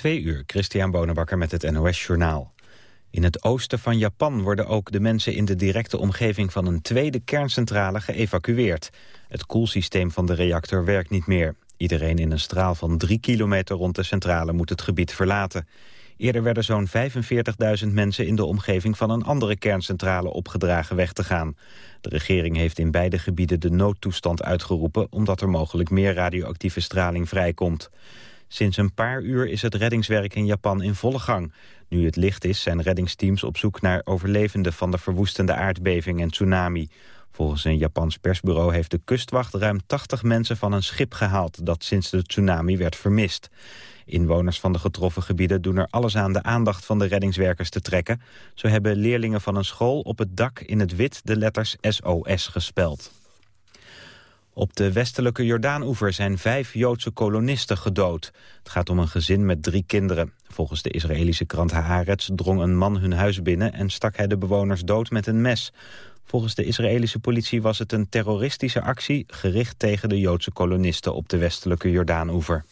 Twee uur, Christian Bonenbakker met het NOS Journaal. In het oosten van Japan worden ook de mensen in de directe omgeving van een tweede kerncentrale geëvacueerd. Het koelsysteem van de reactor werkt niet meer. Iedereen in een straal van drie kilometer rond de centrale moet het gebied verlaten. Eerder werden zo'n 45.000 mensen in de omgeving van een andere kerncentrale opgedragen weg te gaan. De regering heeft in beide gebieden de noodtoestand uitgeroepen omdat er mogelijk meer radioactieve straling vrijkomt. Sinds een paar uur is het reddingswerk in Japan in volle gang. Nu het licht is zijn reddingsteams op zoek naar overlevenden van de verwoestende aardbeving en tsunami. Volgens een Japans persbureau heeft de kustwacht ruim 80 mensen van een schip gehaald dat sinds de tsunami werd vermist. Inwoners van de getroffen gebieden doen er alles aan de aandacht van de reddingswerkers te trekken. Zo hebben leerlingen van een school op het dak in het wit de letters SOS gespeld. Op de westelijke Jordaanoever zijn vijf Joodse kolonisten gedood. Het gaat om een gezin met drie kinderen. Volgens de Israëlische krant Haaretz drong een man hun huis binnen... en stak hij de bewoners dood met een mes. Volgens de Israëlische politie was het een terroristische actie... gericht tegen de Joodse kolonisten op de westelijke Jordaanoever.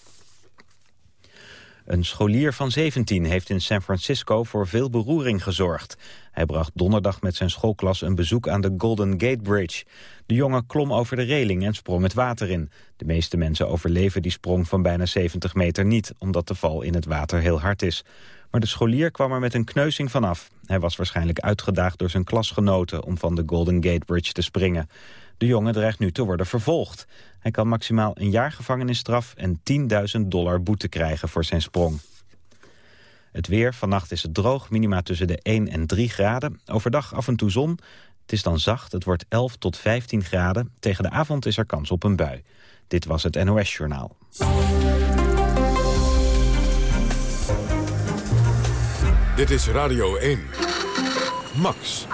Een scholier van 17 heeft in San Francisco voor veel beroering gezorgd. Hij bracht donderdag met zijn schoolklas een bezoek aan de Golden Gate Bridge. De jongen klom over de reling en sprong het water in. De meeste mensen overleven die sprong van bijna 70 meter niet... omdat de val in het water heel hard is. Maar de scholier kwam er met een kneuzing vanaf. Hij was waarschijnlijk uitgedaagd door zijn klasgenoten... om van de Golden Gate Bridge te springen. De jongen dreigt nu te worden vervolgd. Hij kan maximaal een jaar gevangenisstraf en 10.000 dollar boete krijgen voor zijn sprong. Het weer, vannacht is het droog, minima tussen de 1 en 3 graden. Overdag af en toe zon. Het is dan zacht, het wordt 11 tot 15 graden. Tegen de avond is er kans op een bui. Dit was het NOS Journaal. Dit is Radio 1. Max.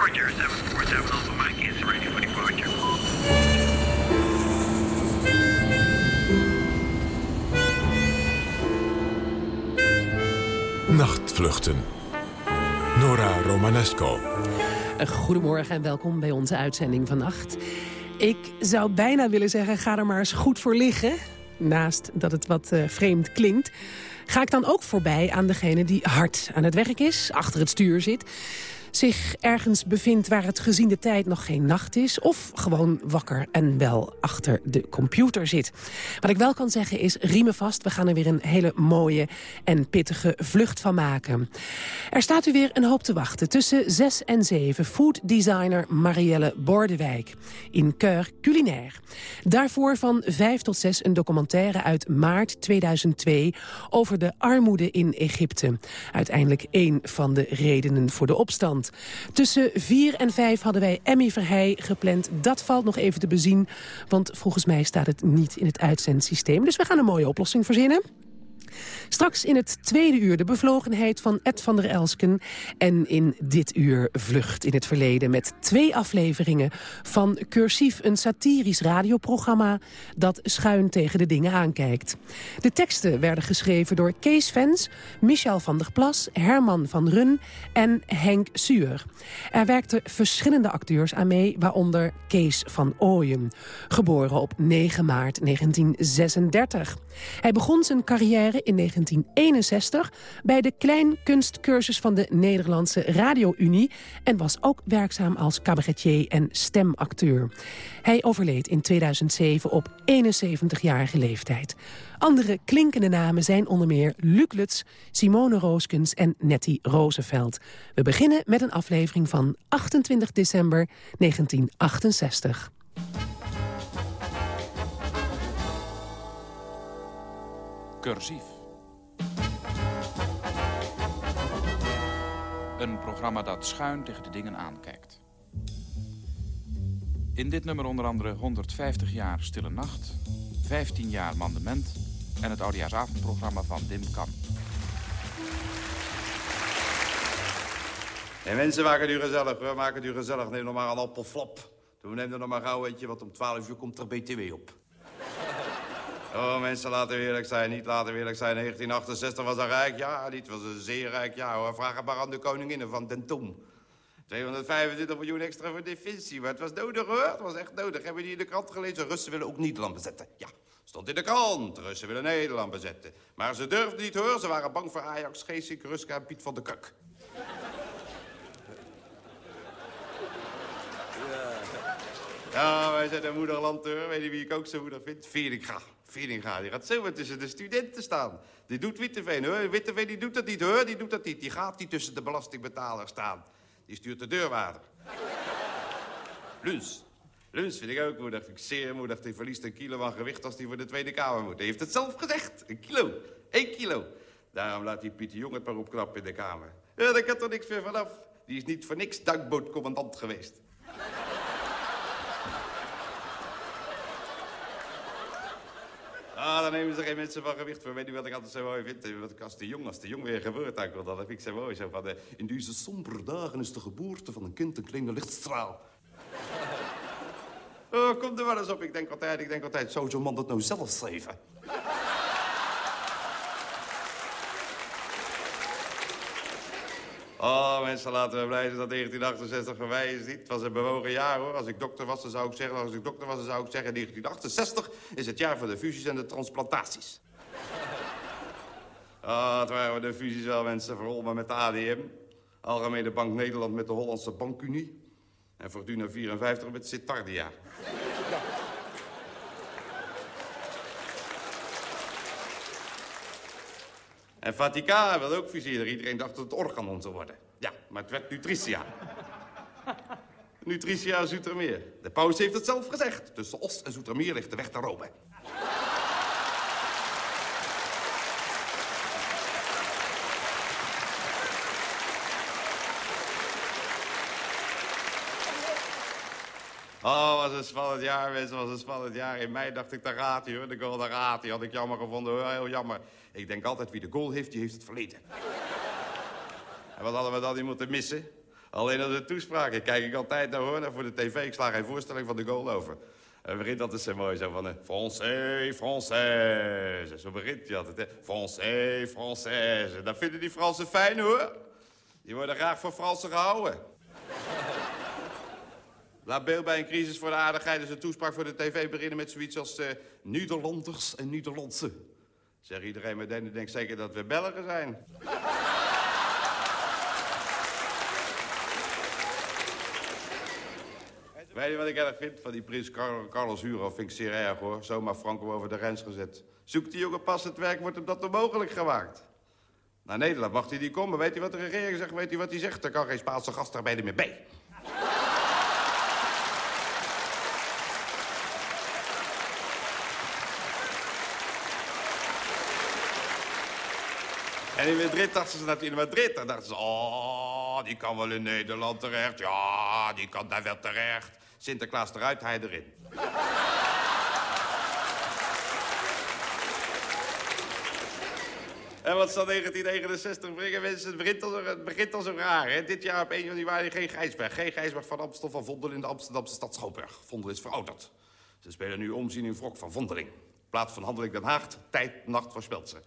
Nachtvluchten. Nora Romanesco. Goedemorgen en welkom bij onze uitzending vannacht. Ik zou bijna willen zeggen, ga er maar eens goed voor liggen. Naast dat het wat uh, vreemd klinkt. Ga ik dan ook voorbij aan degene die hard aan het werk is, achter het stuur zit zich ergens bevindt waar het gezien de tijd nog geen nacht is... of gewoon wakker en wel achter de computer zit. Wat ik wel kan zeggen is, riemen vast. We gaan er weer een hele mooie en pittige vlucht van maken. Er staat u weer een hoop te wachten. Tussen 6 en 7 fooddesigner Marielle Bordewijk. In Keur Culinaire. Daarvoor van 5 tot 6 een documentaire uit maart 2002... over de armoede in Egypte. Uiteindelijk één van de redenen voor de opstand. Tussen 4 en 5 hadden wij Emmy Verheij gepland. Dat valt nog even te bezien, want volgens mij staat het niet in het uitzendsysteem. Dus we gaan een mooie oplossing verzinnen. Straks in het tweede uur de bevlogenheid van Ed van der Elsken. En in dit uur Vlucht in het verleden met twee afleveringen van Cursief. Een satirisch radioprogramma dat schuin tegen de dingen aankijkt. De teksten werden geschreven door Kees Vens, Michel van der Plas, Herman van Run en Henk Suur. Er werkten verschillende acteurs aan mee, waaronder Kees van Ooyen. Geboren op 9 maart 1936. Hij begon zijn carrière in 1961 bij de kleinkunstcursus van de Nederlandse Radio-Unie... en was ook werkzaam als cabaretier en stemacteur. Hij overleed in 2007 op 71-jarige leeftijd. Andere klinkende namen zijn onder meer Luc Lutz, Simone Rooskens en Nettie Roosevelt. We beginnen met een aflevering van 28 december 1968. Cursief. Programma dat schuin tegen de dingen aankijkt. In dit nummer onder andere 150 jaar Stille Nacht, 15 jaar Mandement en het oudejaarsavondprogramma van Dim Kam. En mensen, maken u gezellig hoor, maken u gezellig. Neem nog maar een appelflap. Doe neem er nog maar gauw, weet je, want om 12 uur komt er BTW op. Oh, mensen, laten we eerlijk zijn. Niet laten we eerlijk zijn. 1968 was een rijk jaar. Dit was een zeer rijk jaar, hoor. Vraag het maar aan de koninginnen van Den Tom. 225 miljoen extra voor defensie. Maar het was nodig, hoor. Het was echt nodig. Hebben die in de krant gelezen? Russen willen ook Nederland bezetten. Ja, Stond in de krant, Russen willen Nederland bezetten. Maar ze durfden niet hoor, ze waren bang voor Ajax, Geesink, Ruska en Piet van de Kuk. Ja, wij zijn een moederland hoor. Weet je wie ik ook zo moeder vind? Vieringa. Die gaat zomaar tussen de studenten staan. Die doet Witteveen hoor. Witteveen die doet dat niet hoor, die doet dat niet. Die gaat niet tussen de belastingbetalers staan. Die stuurt de deurwaarder. Luns. Luns vind ik ook moedig. Ik zeer moedig. Die verliest een kilo aan gewicht als hij voor de Tweede Kamer moet. Hij heeft het zelf gezegd. Een kilo. Eén kilo. Daarom laat die Pieter Jong het maar opknappen in de Kamer. Ja, daar kan toch niks meer vanaf. Die is niet voor niks duikbootcommandant geweest. Ah, dan nemen ze geen mensen van gewicht voor. Weet je wat ik altijd zo mooi vind? Wat ik als de jong, als de jong weer gebeurt, dan dat vind ik zo mooi. Zo van, uh, in deze sombere dagen is de geboorte van een kind een kleine lichtstraal. oh, kom er wel eens op. Ik denk altijd, ik denk altijd, zou zo'n man dat nou zelf schrijven? Oh, mensen, laten we blij zijn dat 1968 voorbij is niet. Het was een bewogen jaar, hoor. Als ik dokter was, dan zou ik zeggen... Als ik dokter was, dan zou ik zeggen... 1968 is het jaar voor de fusies en de transplantaties. Ah, het waren de fusies wel, mensen. Vooral maar met de ADM. Algemene Bank Nederland met de Hollandse Bankunie. En Fortuna 54 met Citardia. En Vaticaan wil ook fuseren. Iedereen dacht dat het Organon zou worden. Ja, maar het werd Nutritia. Nutritia Zoetermeer. De paus heeft het zelf gezegd. Tussen Os en Zoetermeer ligt de weg naar Rome. Oh, was een spannend jaar, mensen. was een spannend jaar. In mei dacht ik, daar gaat hij, hoor. De goal, daar gaat. Had ik jammer gevonden. Heel jammer. Ik denk altijd, wie de goal heeft, die heeft het verleden. en wat hadden we dan niet moeten missen? Alleen als een toespraak. kijk ik altijd naar, hoor, naar voor de tv. Ik sla geen voorstelling van de goal over. En begint altijd zo mooi, zo van... Uh, Français, Française. Zo begint hij altijd, hè. Français, Française. Dat vinden die Fransen fijn, hoor. Die worden graag voor Fransen gehouden. Laat beeld bij een crisis voor de aardigheid dus een toespraak voor de tv beginnen met zoiets als uh, Nederlanders en Nederlandse. Zeg iedereen meteen, denkt zeker dat we Belgen zijn. Weet je wat ik erg vind van die prins Carlos Huro? Vind ik zeer erg hoor. Zomaar Franco over de grens gezet. Zoekt die jongen pas het werk, wordt hem dat onmogelijk gemaakt. Naar Nederland mag hij niet komen. Weet hij wat de regering zegt? Weet hij wat hij zegt? Er kan geen Spaanse gastarbeider meer bij. En in Madrid dachten ze dat in Madrid. Dan dachten ze, oh, die kan wel in Nederland terecht. Ja, die kan daar wel terecht. Sinterklaas eruit, hij erin. En wat zal 1969 brengen, mensen? Het begint al, het begint al zo raar, hè? Dit jaar op 1 januari geen Gijsberg. Geen Gijsberg van Amstel van Vondel in de Amsterdamse stad. Vondel is verouderd. Ze spelen nu omzien in wrok van Vondeling. In plaats van Handeling Den Haag, tijd, nacht voorspelt ze.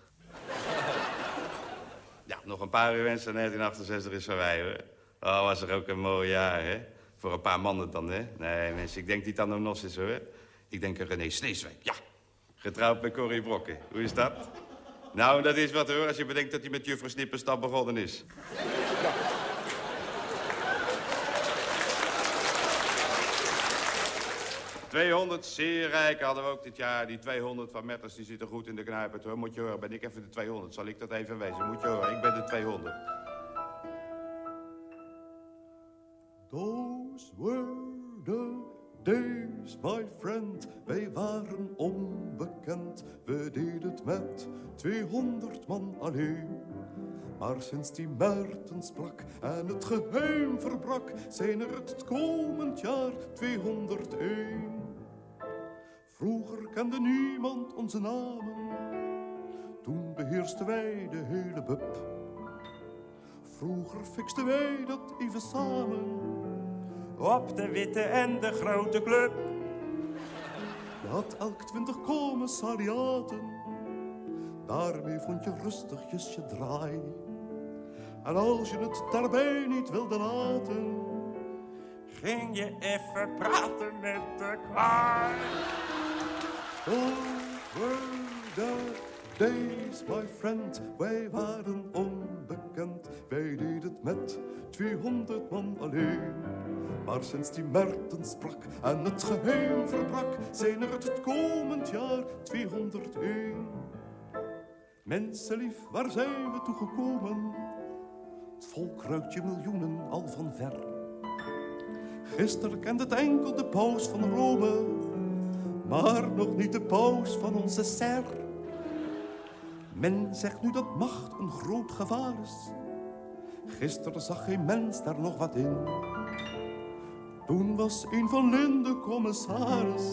Ja, nog een paar uur wensen. 1968 is voorbij, hoor. Oh, was er ook een mooi jaar, hè? Voor een paar mannen dan, hè? Nee, mensen, ik denk niet aan Nos is, hoor. Ik denk aan René Sneeswijk, ja. Getrouwd met Corrie Brokken. Hoe is dat? Nou, dat is wat, hoor, als je bedenkt dat hij met juffrouw Snipperstap begonnen is. 200 zeer rijk hadden we ook dit jaar. Die 200 van Metters die zitten goed in de knijper. Hoor. Moet je horen, ben ik even de 200. Zal ik dat even wezen? Moet je horen, ik ben de 200. Those were the days, my friend. Wij waren onbekend. We deden het met 200 man alleen. Maar sinds die Mertens plak en het geheim verbrak, zijn er het komend jaar 201. Vroeger kende niemand onze namen, toen beheersten wij de hele bub. Vroeger fixten wij dat even samen, op de witte en de grote club. Je had elk twintig commissariaten, daarmee vond je rustigjes je draai. En als je het daarbij niet wilde laten, ging je even praten met de kwaai. Were the days, my friend. Wij waren onbekend. Wij deden het met 200 man alleen. Maar sinds die Mertens sprak en het geheim verbrak, zijn er het komend jaar 201. Mensenlief, waar zijn we toegekomen? Het volk ruikt je miljoenen al van ver. Gisteren kende het enkel de paus van Rome, maar nog niet de paus van onze ser. Men zegt nu dat macht een groot gevaar is. Gisteren zag geen mens daar nog wat in. Toen was een van Linde commissaris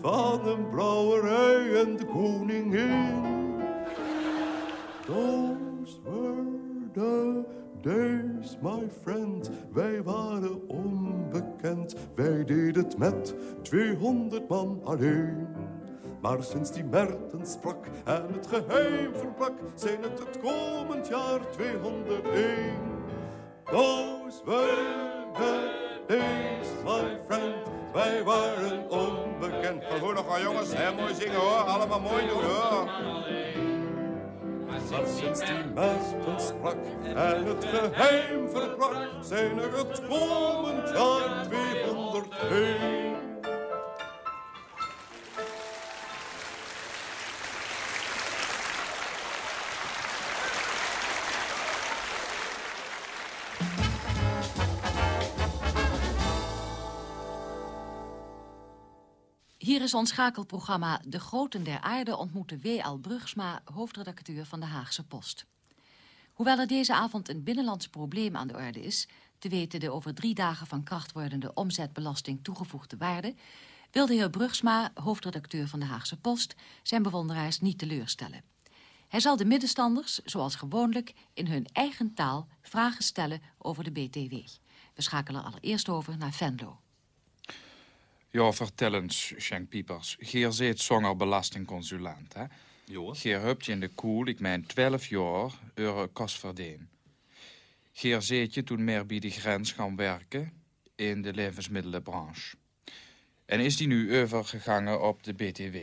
van een brouwerij en de koningin. Those the days, my friend. Wij waren onbekend. Wij deden het met 200 man alleen. Maar sinds die Mertens sprak en het geheim verbrak, zijn het het komend jaar 201. Those were the days, my friend. Wij waren onbekend. Goed nog jongens, heel mooi zingen hoor. Allemaal mooi doen hoor. Maar sinds die Mertens sprak en het geheim verbrak, zijn er het komend jaar 201. Hier ons schakelprogramma De Groten der Aarde ontmoeten W.L. Brugsma, hoofdredacteur van de Haagse Post. Hoewel er deze avond een binnenlands probleem aan de orde is, te weten de over drie dagen van kracht wordende omzetbelasting toegevoegde waarde, wil de heer Brugsma, hoofdredacteur van de Haagse Post, zijn bewonderaars niet teleurstellen. Hij zal de middenstanders, zoals gewoonlijk, in hun eigen taal vragen stellen over de BTW. We schakelen allereerst over naar Venlo. Ja, vertel eens, Schenk Piepers. Geer zit zonger belastingconsulant, hè? Jo. Geer hebt je in de koel, ik mijn 12 jaar, euro kost verdien. Geer zit je toen meer bij de grens gaan werken in de levensmiddelenbranche. En is die nu overgegangen op de BTW.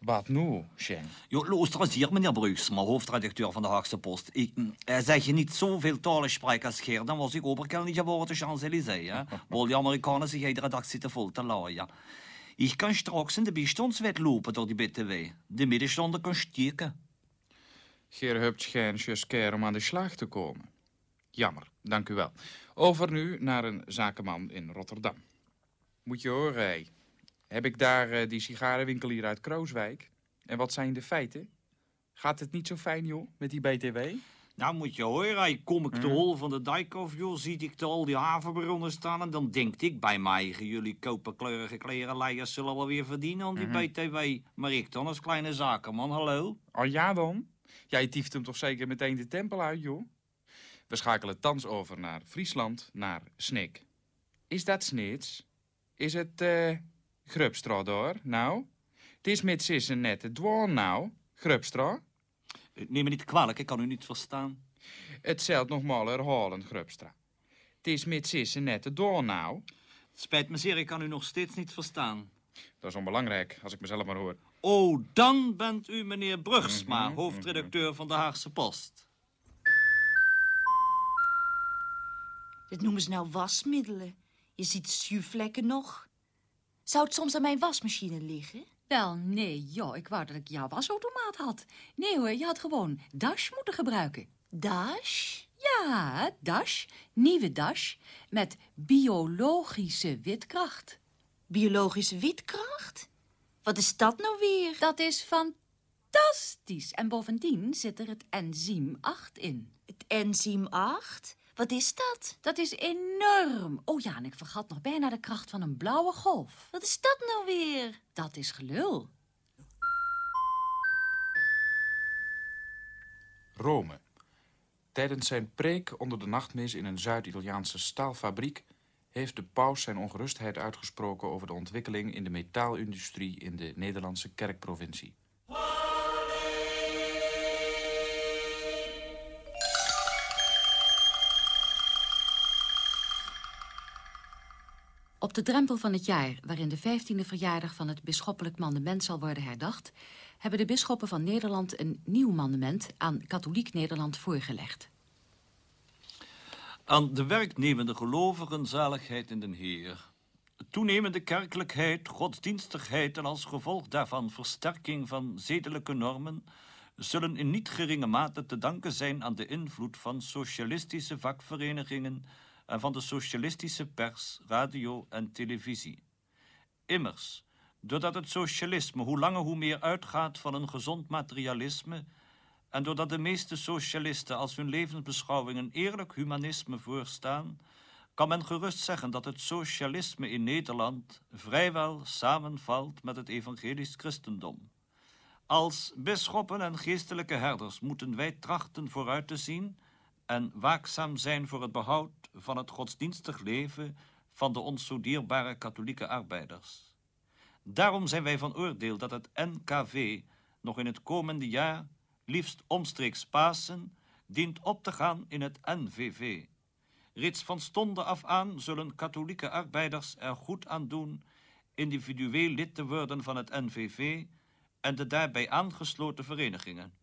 Wat nu, Schenk? Jo, luister eens hier, meneer Brugsma, hoofdredacteur van de Haagse Post. Ik, eh, zeg je niet zoveel talen spreken als Geer, dan was ik overkel niet geworden de Champs-Élysées, hè? Wel die Amerikanen zich de redactie te vol te laaien. Ik kan straks in de bijstandswet lopen door die BTW. De middenstander kan steken. Geer hebt schijntjes keer om aan de slag te komen. Jammer, dank u wel. Over nu naar een zakenman in Rotterdam. Moet je horen, hé. Heb ik daar eh, die sigarenwinkel hier uit Krooswijk? En wat zijn de feiten? Gaat het niet zo fijn, joh, met die BTW? Nou moet je horen, kom ik de Mhm. hol van de dijk af, joh, zie ik al die havenbaronnen staan... en dan denk ik bij mij, jullie koperkleurige klerenleiers zullen wel weer verdienen aan die Mhm. BTW. Maar ik dan als kleine zakenman, hallo? Oh ja dan? Jij tieft hem toch zeker meteen de tempel uit, joh? We schakelen thans over naar Friesland, naar Snik. Is dat Snits? Is het, eh, Grubstra daar, nou? Het is met sissen net het dwaan, nou, Grubstra. Eh, Neem me niet kwalijk, ik kan u niet verstaan. Het zelt nogmaals herhalen, Grubstra. Het is met sissen net het dwaan, nou. Het spijt me zeer, ik kan u nog steeds niet verstaan. Dat is onbelangrijk, als ik mezelf maar hoor. Oh, dan bent u meneer Brugsma, Mhm, hoofdredacteur van de Haagse Post. Dit noemen ze nou wasmiddelen. Je ziet zuurvlekken nog. Zou het soms aan mijn wasmachine liggen? Wel, nee, joh, ik wou dat ik jouw wasautomaat had. Nee hoor, je had gewoon Dash moeten gebruiken. Dash? Ja, Dash, nieuwe Dash, met biologische witkracht. Biologische witkracht? Wat is dat nou weer? Dat is fantastisch. En bovendien zit er het enzym 8 in. Het enzym 8? Wat is dat? Dat is enorm. Oh ja, en ik vergat nog bijna de kracht van een blauwe golf. Wat is dat nou weer? Dat is gelul. Rome. Tijdens zijn preek onder de nachtmis in een Zuid-Italiaanse staalfabriek... heeft de paus zijn ongerustheid uitgesproken over de ontwikkeling in de metaalindustrie in de Nederlandse kerkprovincie. Op de drempel van het jaar waarin de 15e verjaardag van het bisschoppelijk mandement zal worden herdacht, hebben de bisschoppen van Nederland een nieuw mandement aan katholiek Nederland voorgelegd. Aan de werknemende gelovigen zaligheid in den Heer. Toenemende kerkelijkheid, godsdienstigheid en als gevolg daarvan versterking van zedelijke normen zullen in niet geringe mate te danken zijn aan de invloed van socialistische vakverenigingen en van de socialistische pers, radio en televisie. Immers, doordat het socialisme hoe langer hoe meer uitgaat van een gezond materialisme en doordat de meeste socialisten als hun levensbeschouwing een eerlijk humanisme voorstaan, kan men gerust zeggen dat het socialisme in Nederland vrijwel samenvalt met het evangelisch christendom. Als bisschoppen en geestelijke herders moeten wij trachten vooruit te zien en waakzaam zijn voor het behoud van het godsdienstig leven van de ons zo dierbare katholieke arbeiders. Daarom zijn wij van oordeel dat het NKV nog in het komende jaar, liefst omstreeks Pasen, dient op te gaan in het NVV. Reeds van stonden af aan zullen katholieke arbeiders er goed aan doen individueel lid te worden van het NVV en de daarbij aangesloten verenigingen.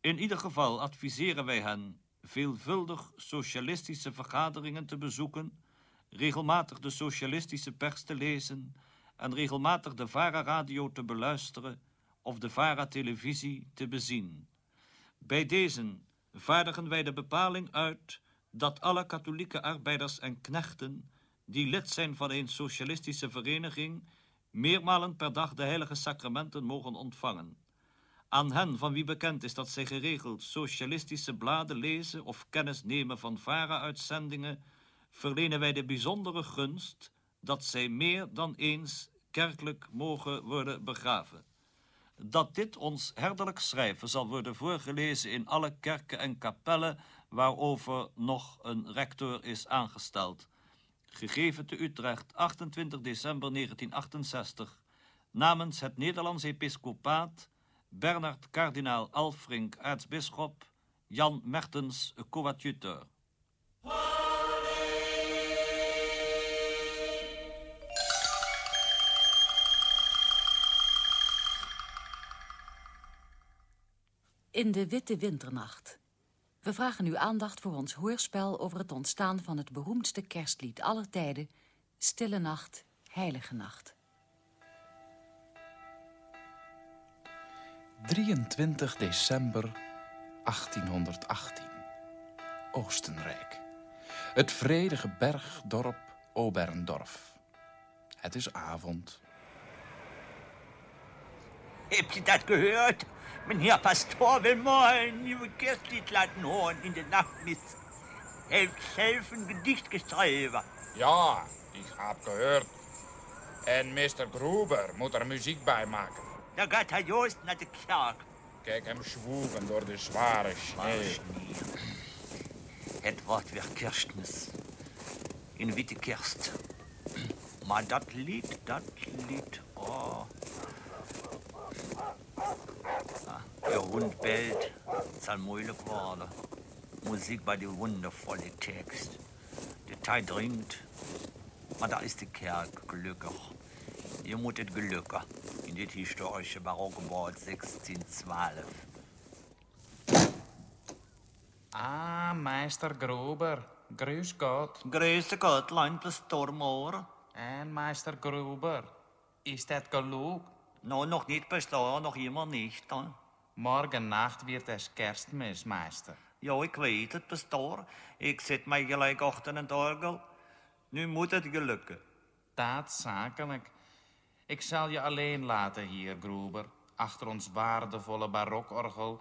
In ieder geval adviseren wij hen veelvuldig socialistische vergaderingen te bezoeken, regelmatig de socialistische pers te lezen en regelmatig de VARA-radio te beluisteren of de VARA-televisie te bezien. Bij deze vaardigen wij de bepaling uit dat alle katholieke arbeiders en knechten die lid zijn van een socialistische vereniging meermalen per dag de heilige sacramenten mogen ontvangen. Aan hen van wie bekend is dat zij geregeld socialistische bladen lezen of kennis nemen van VARA-uitzendingen, verlenen wij de bijzondere gunst dat zij meer dan eens kerkelijk mogen worden begraven. Dat dit ons herderlijk schrijven zal worden voorgelezen in alle kerken en kapellen waarover nog een rector is aangesteld. Gegeven te Utrecht, 28 december 1968, namens het Nederlands Episcopaat, Bernard kardinaal Alfrink, aartsbisschop, Jan Mertens, coadjuteur. In de witte winternacht. We vragen uw aandacht voor ons hoorspel over het ontstaan van het beroemdste kerstlied aller tijden, Stille Nacht, Heilige Nacht. 23 december 1818. Oostenrijk. Het vredige bergdorp Oberndorf. Het is avond. Hebt u dat gehoord? Meneer Pastor wil morgen een nieuwe kerstlied laten horen in de nachtmis. Hij heeft zelf een gedicht geschreven. Ja, ik heb gehoord. En Mr. Gruber moet er muziek bij maken. Gaat hij juist naar de kerk. Kijk hem zwoegen door de zware sneeuw. Het wordt weer kerstmis. Een witte kerst. Maar dat lied, dat lied, oh. Ah, de hond belt, het zal moeilijk worden. Muziek bij die wondervolle tekst. De tijd dringt, maar daar is de kerk gelukkig. Je moet het gelukken in dit historische barokgebouw uit 1612. Ah, meester Gruber. Grüß Gott. Grüße Gott, Pastor En meester Gruber, is dat genoeg? Nou, nog niet, Pastor, nog helemaal niet. Dan. Morgen nacht wird es kerstmis, meester. Ja, ik weet het, Pastor. Ik zit mij gelijk achter een orgel. Nu moet het gelukken. Dat zakelijk. Ik zal je alleen laten hier, Gruber, achter ons waardevolle barokorgel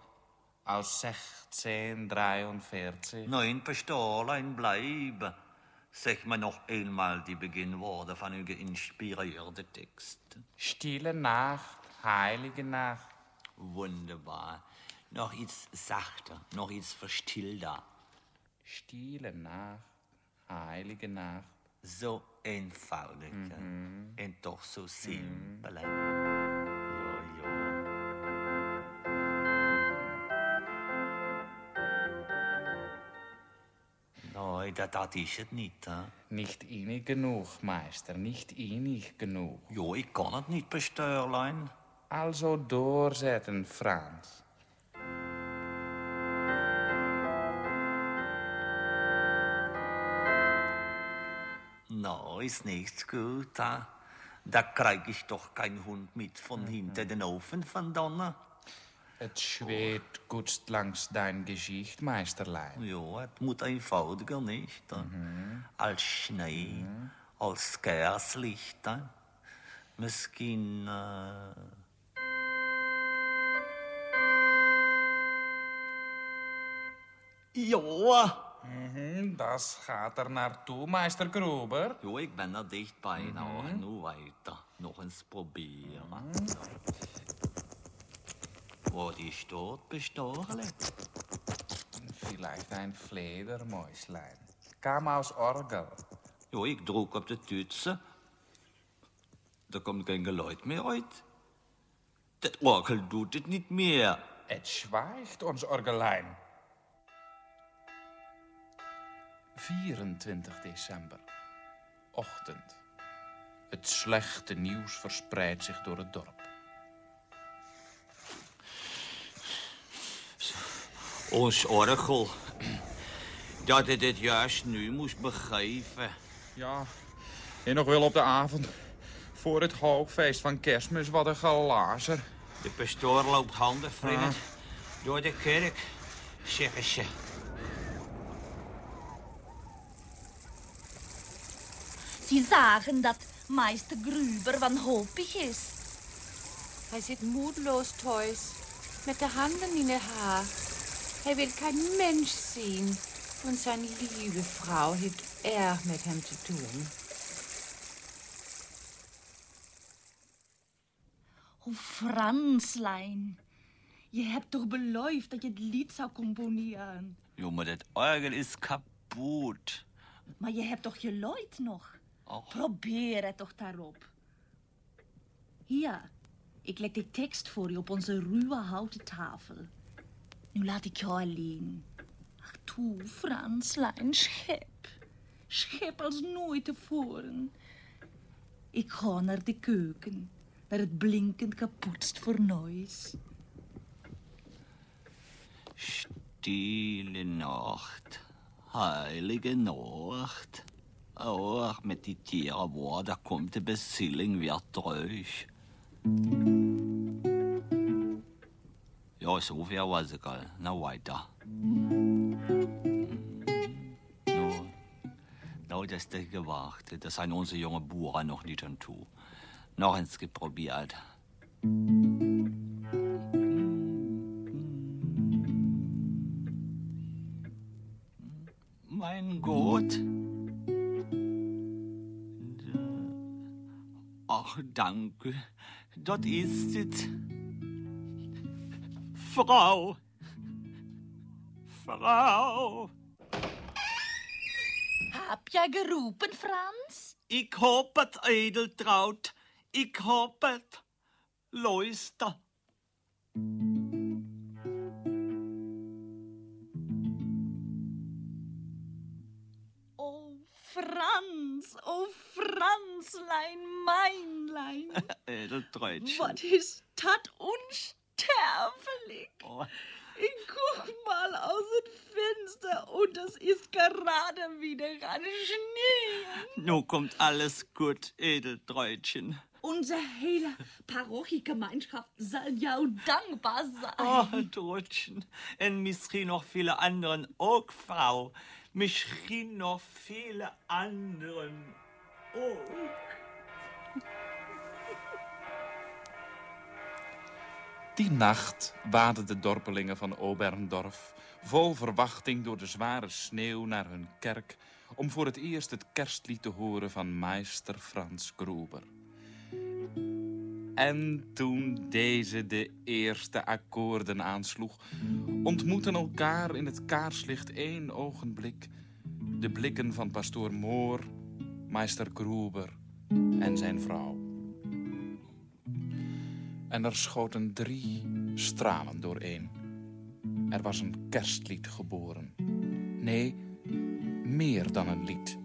aus 1643. Nein, Pastoorlein, blijven. Zeg me nog eenmaal die beginwoorden van uw geïnspireerde tekst. Stille Nacht, heilige Nacht. Wunderbar. Nog iets zachter, nog iets verstilder. Stille Nacht, heilige Nacht. Zo eenvoudig Mhm. hè? en toch zo simpel. Nou, Nee, dat, dat is het niet, hè. Nicht innig genoeg, meester, nicht innig genoeg. Jo, ik kan het niet, pasteurlijn. Also doorzetten, Frans. Ist nichts gut, hè. Da krijg ich doch kein Hund mit von hinter den Ofen van Donner. Het zweet koetst langs dein gezicht, meesterlijn. Jo, het moet eenvoudiger, niet? hè. Als Schnee, als Kerslicht. Misschien... eh, Jo, Mhm, dat gaat er naartoe, meester Gruber. jo, ik ben er dichtbij. Nou, en nu weiter. Nog eens proberen. Wat is dat, pasteurlijn? Vielleicht ein Fledermäuslein. Kam aus Orgel. Jo, ik druk op de toetsen. Er komt geen geluid meer uit. Dat orgel doet het niet meer. Het zwijgt, ons orgelijn. 24 december. Ochtend. Het slechte nieuws verspreidt zich door het dorp. Ons orgel. Dat het het juist nu moest begeven. Ja, en nog wel op de avond. Voor het hoogfeest van kerstmis wat een glazer. De pastoor loopt handen wringend door de kerk, zeggen ze. Sie sagen, dass Meister Grüber wanhopig ist. Hij zit moedeloos thuis, met de handen in het haar. Hij wil kein Mensch zien. Und seine liebe Frau heeft erg met hem te doen. Oh, Franslein. Je hebt toch beloofd dat je het lied zou componeren. Jo, maar dat orgel is kapot. Maar je hebt toch je Lloyd nog? Och. Probeer het toch daarop. Hier, ik leg de tekst voor je op onze ruwe houten tafel. Nu laat ik jou alleen. Ach toe, Franslijn, schep. Schep als nooit tevoren. Ik ga naar de keuken, naar het blinkend kapotst fornuis. Stille Nacht, heilige Nacht. Och, met die tiere waar, daar komt de bezielling weer terug. Ja, zover was ik al. Nou, weiter. Nou, nou, dat is te gewacht. Daar zijn onze jonge boeren nog niet aan toe. Nog eens Ach, danke. Dat is het. Frau. Frau. Heb jij geroepen, Frans? Ik hoop het, Edeltraut. Ik hoop het. Edeltrautchen. Wat is dat unsterblich? Oh. Ich guck mal aus dem Fenster und es ist gerade wieder an Schnee. Nu komt alles goed, Edeltrautchen. Unsere hele Parochiegemeinschaft soll jou dankbar sein. Oh, Trutschen. En misschien nog vele anderen ook, vrouw. Misschien nog vele anderen ook. Die nacht waadden de dorpelingen van Oberndorf vol verwachting door de zware sneeuw naar hun kerk om voor het eerst het kerstlied te horen van meester Frans Gruber. En toen deze de eerste akkoorden aansloeg, ontmoetten elkaar in het kaarslicht één ogenblik de blikken van pastoor Moor, meester Gruber en zijn vrouw. En er schoten drie stralen doorheen. Er was een kerstlied geboren. Nee, meer dan een lied.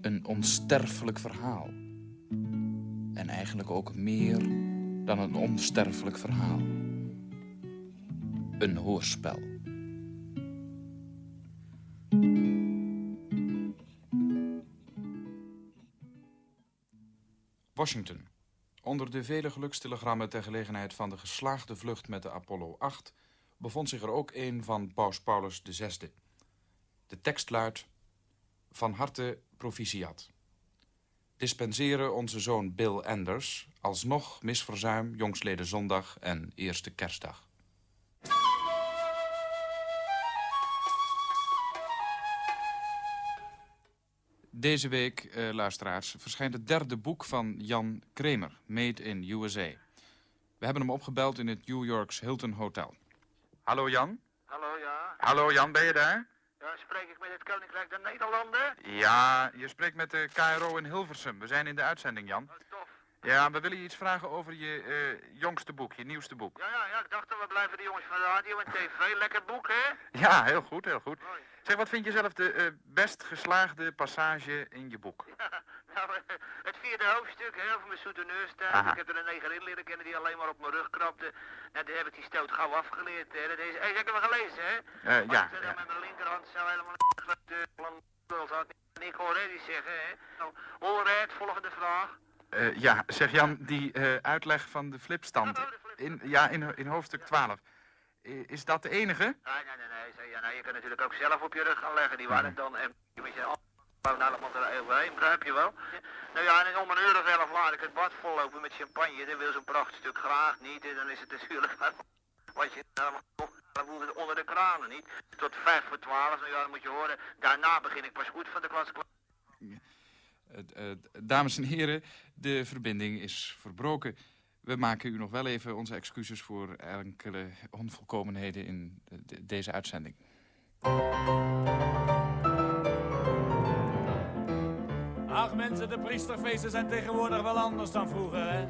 Een onsterfelijk verhaal. En eigenlijk ook meer dan een onsterfelijk verhaal. Een hoorspel. Washington. Onder de vele gelukstelegrammen ter gelegenheid van de geslaagde vlucht met de Apollo 8 bevond zich er ook een van Paus Paulus VI. De tekst luidt: Van harte proficiat. Dispenseren onze zoon Bill Anders alsnog misverzuim jongsleden zondag en eerste kerstdag. Deze week, eh, luisteraars, verschijnt het derde boek van Jan Kramer, Made in USA. We hebben hem opgebeld in het New York's Hilton Hotel. Hallo Jan? Hallo, ja. Hallo Jan, ben je daar? Ja, spreek ik met het Koninkrijk der Nederlanden? Ja, je spreekt met de KRO in Hilversum. We zijn in de uitzending, Jan. Ja, we willen je iets vragen over je eh, jongste boek, je nieuwste boek. Ja, ja, ja, ik dacht dat we blijven de jongens van de radio en tv. Lekker boek, hè? Ja, heel goed, heel goed. Zeg, wat vind je zelf de eh, best geslaagde passage in je boek? Nou, eh, het vierde hoofdstuk, hè, over mijn souteneurstijd. Aha. Ik heb er een negerin leren kennen die alleen maar op mijn rug krabde. Nou, toen heb ik die stoot gauw afgeleerd, hè. Dat is, hey, ik heb hem gelezen, hè? Eh, ja, ik, ja. Met mijn linkerhand zo helemaal de plan had. En ik hoor Eddie zeggen, hè. Nou, hoor het, volgende vraag. Ja, zeg Jan, die uitleg van de flipstand. In, ja, in, in hoofdstuk 12. Is dat de enige? Nee, nee, nee, nee. Zei, ja, nou, je kan natuurlijk ook zelf op je rug gaan leggen. Die waren dan en je moet je nou nog er overheen, begrijp je wel? Nou ja, en om een uur of elf laat ik het bad vollopen met champagne. Dan wil zo'n prachtstuk graag niet. En dan is het natuurlijk wat je dan het onder de kranen niet. Tot vijf voor twaalf, nou ja, dan moet je horen. Daarna begin ik pas goed van de klas. Eh, eh, dames en heren, de verbinding is verbroken. We maken u nog wel even onze excuses voor enkele onvolkomenheden in de- de- deze uitzending. Ach mensen, de priesterfeesten zijn tegenwoordig wel anders dan vroeger, hè?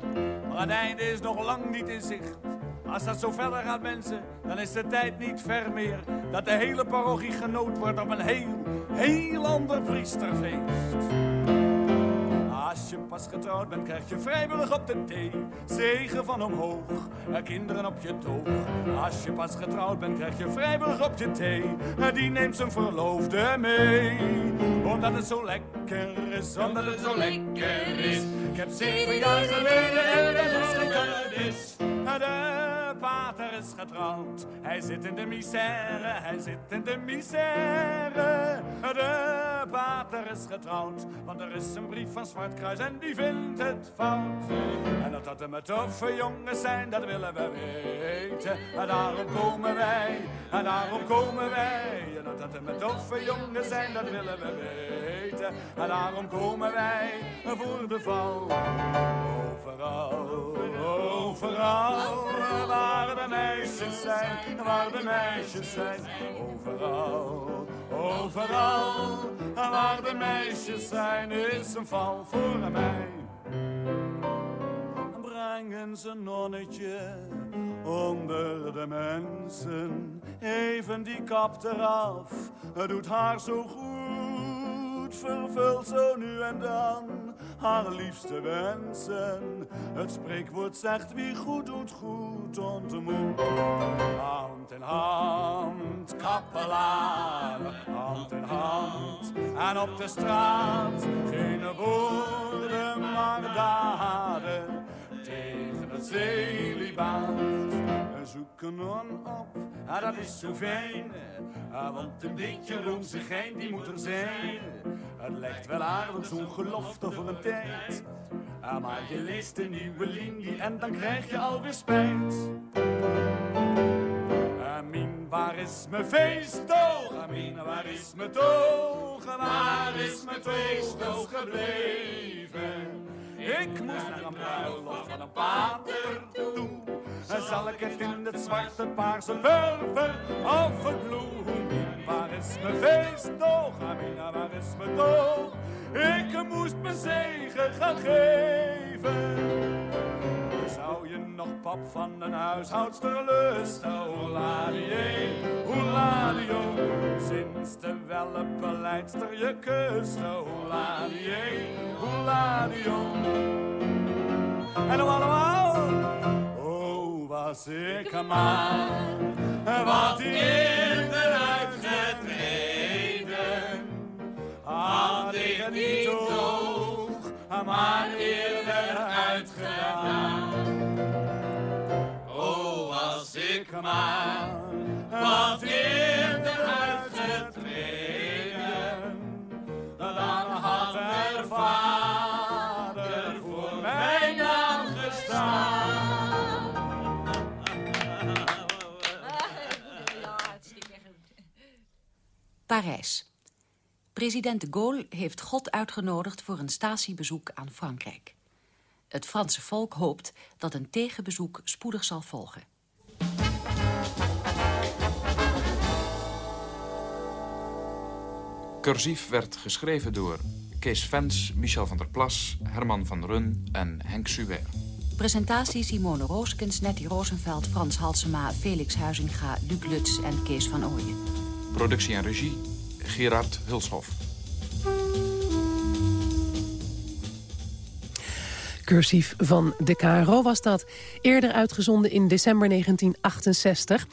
Maar het einde is nog lang niet in zicht. Als dat zo verder gaat, mensen, dan is de tijd niet ver meer... dat de hele parochie genoot wordt op een heel, heel ander priesterfeest. Als je pas getrouwd bent, krijg je vrijwillig op de thee. Zegen van omhoog, eh, kinderen op je toog. Als je pas getrouwd bent, krijg je vrijwillig op je thee. Die neemt zijn verloofde mee. Omdat het zo lekker is, omdat het zo lekker is. Ik heb zeven jaar geleden en dat is. De pater is getrouwd, hij zit in de misère, hij zit in de misère. De pater is getrouwd, want er is een brief van Zwartkruis en die vindt het fout. En dat dat er met toffe jongens zijn, dat willen we weten. En daarom komen wij, en daarom komen wij. En dat dat met toffe jongens zijn, dat willen we weten. En daarom komen wij voor de val. Overal, overal, waar de meisjes zijn, waar de meisjes zijn. Overal, overal, waar de meisjes zijn, is een val voor mij. Breng eens een nonnetje onder de mensen. Even die kap eraf, het doet haar zo goed. Vervult zo nu en dan haar liefste wensen. Het spreekwoord zegt wie goed doet, goed ontmoet. Hand in hand, kapelaan, hand in hand. En op de straat geen woorden, maar daden tegen het celibaat. En zoek een op, ah, dat is zo fijn. Ah, want een beetje roemzigheid, die moet er zijn. Het lijkt wel aardig, zo'n gelofte voor een tijd. Ah, maar je leest een nieuwe linie en dan krijg je alweer spijt. Amin, waar is mijn feesttoog? Amin, waar is mijn toog? Waar is mijn feesttoog gebleven? Ik moest naar een bruiloft van een pater toe. Zal ik het in het zwarte paarse purper of het bloem? Waar is mijn feesttoog? Amina, waar is mijn toog? Ik moest mijn zegen gaan geven. Zou je nog pap van een huishoudster lusten? Oeladio, oeladio. Sinds de helpen, leidster, je kussen. Hola die, hola die, En allemaal, oh, was ik maar wat eerder uitgetreden. Had ik niet toch, maar eerder uitgedaan. Oh, was ik maar wat eerder Parijs. President de Gaulle heeft God uitgenodigd voor een statiebezoek aan Frankrijk. Het Franse volk hoopt dat een tegenbezoek spoedig zal volgen. Cursief werd geschreven door Kees Vens, Michel van der Plas, Herman van Run en Henk Suwer. Presentatie Simone Rooskens, Nettie Rosenveld, Frans Halsema, Felix Huizinga, Luc Lutz en Kees van Ooyen. Productie en regie Gerard Hulshoff. Van de KRO was dat. Eerder uitgezonden in december 1968.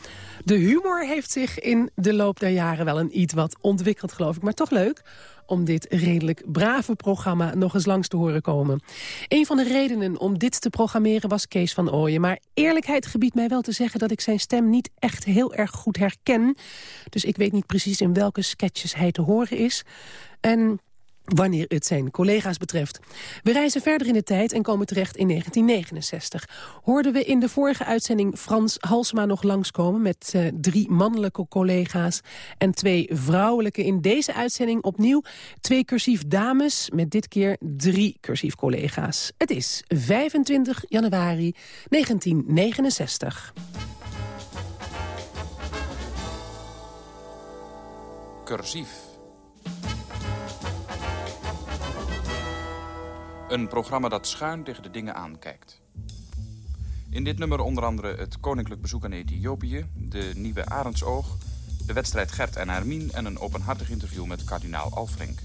De humor heeft zich in de loop der jaren wel een iets wat ontwikkeld, geloof ik. Maar toch leuk om dit redelijk brave programma nog eens langs te horen komen. Een van de redenen om dit te programmeren was Kees van Ooyen. Maar eerlijkheid gebiedt mij wel te zeggen dat ik zijn stem niet echt heel erg goed herken. Dus ik weet niet precies in welke sketches hij te horen is. En wanneer het zijn collega's betreft. We reizen verder in de tijd en komen terecht in 1969. Hoorden we in de vorige uitzending Frans Halsema nog langskomen... met uh, drie mannelijke collega's en twee vrouwelijke. In deze uitzending opnieuw twee cursief dames... met dit keer drie cursief collega's. Het is 25 januari 1969. Cursief Een programma dat schuin tegen de dingen aankijkt. In dit nummer onder andere het koninklijk bezoek aan Ethiopië... de nieuwe Arendsoog, de wedstrijd Gert en Hermien... en een openhartig interview met kardinaal Alfrink.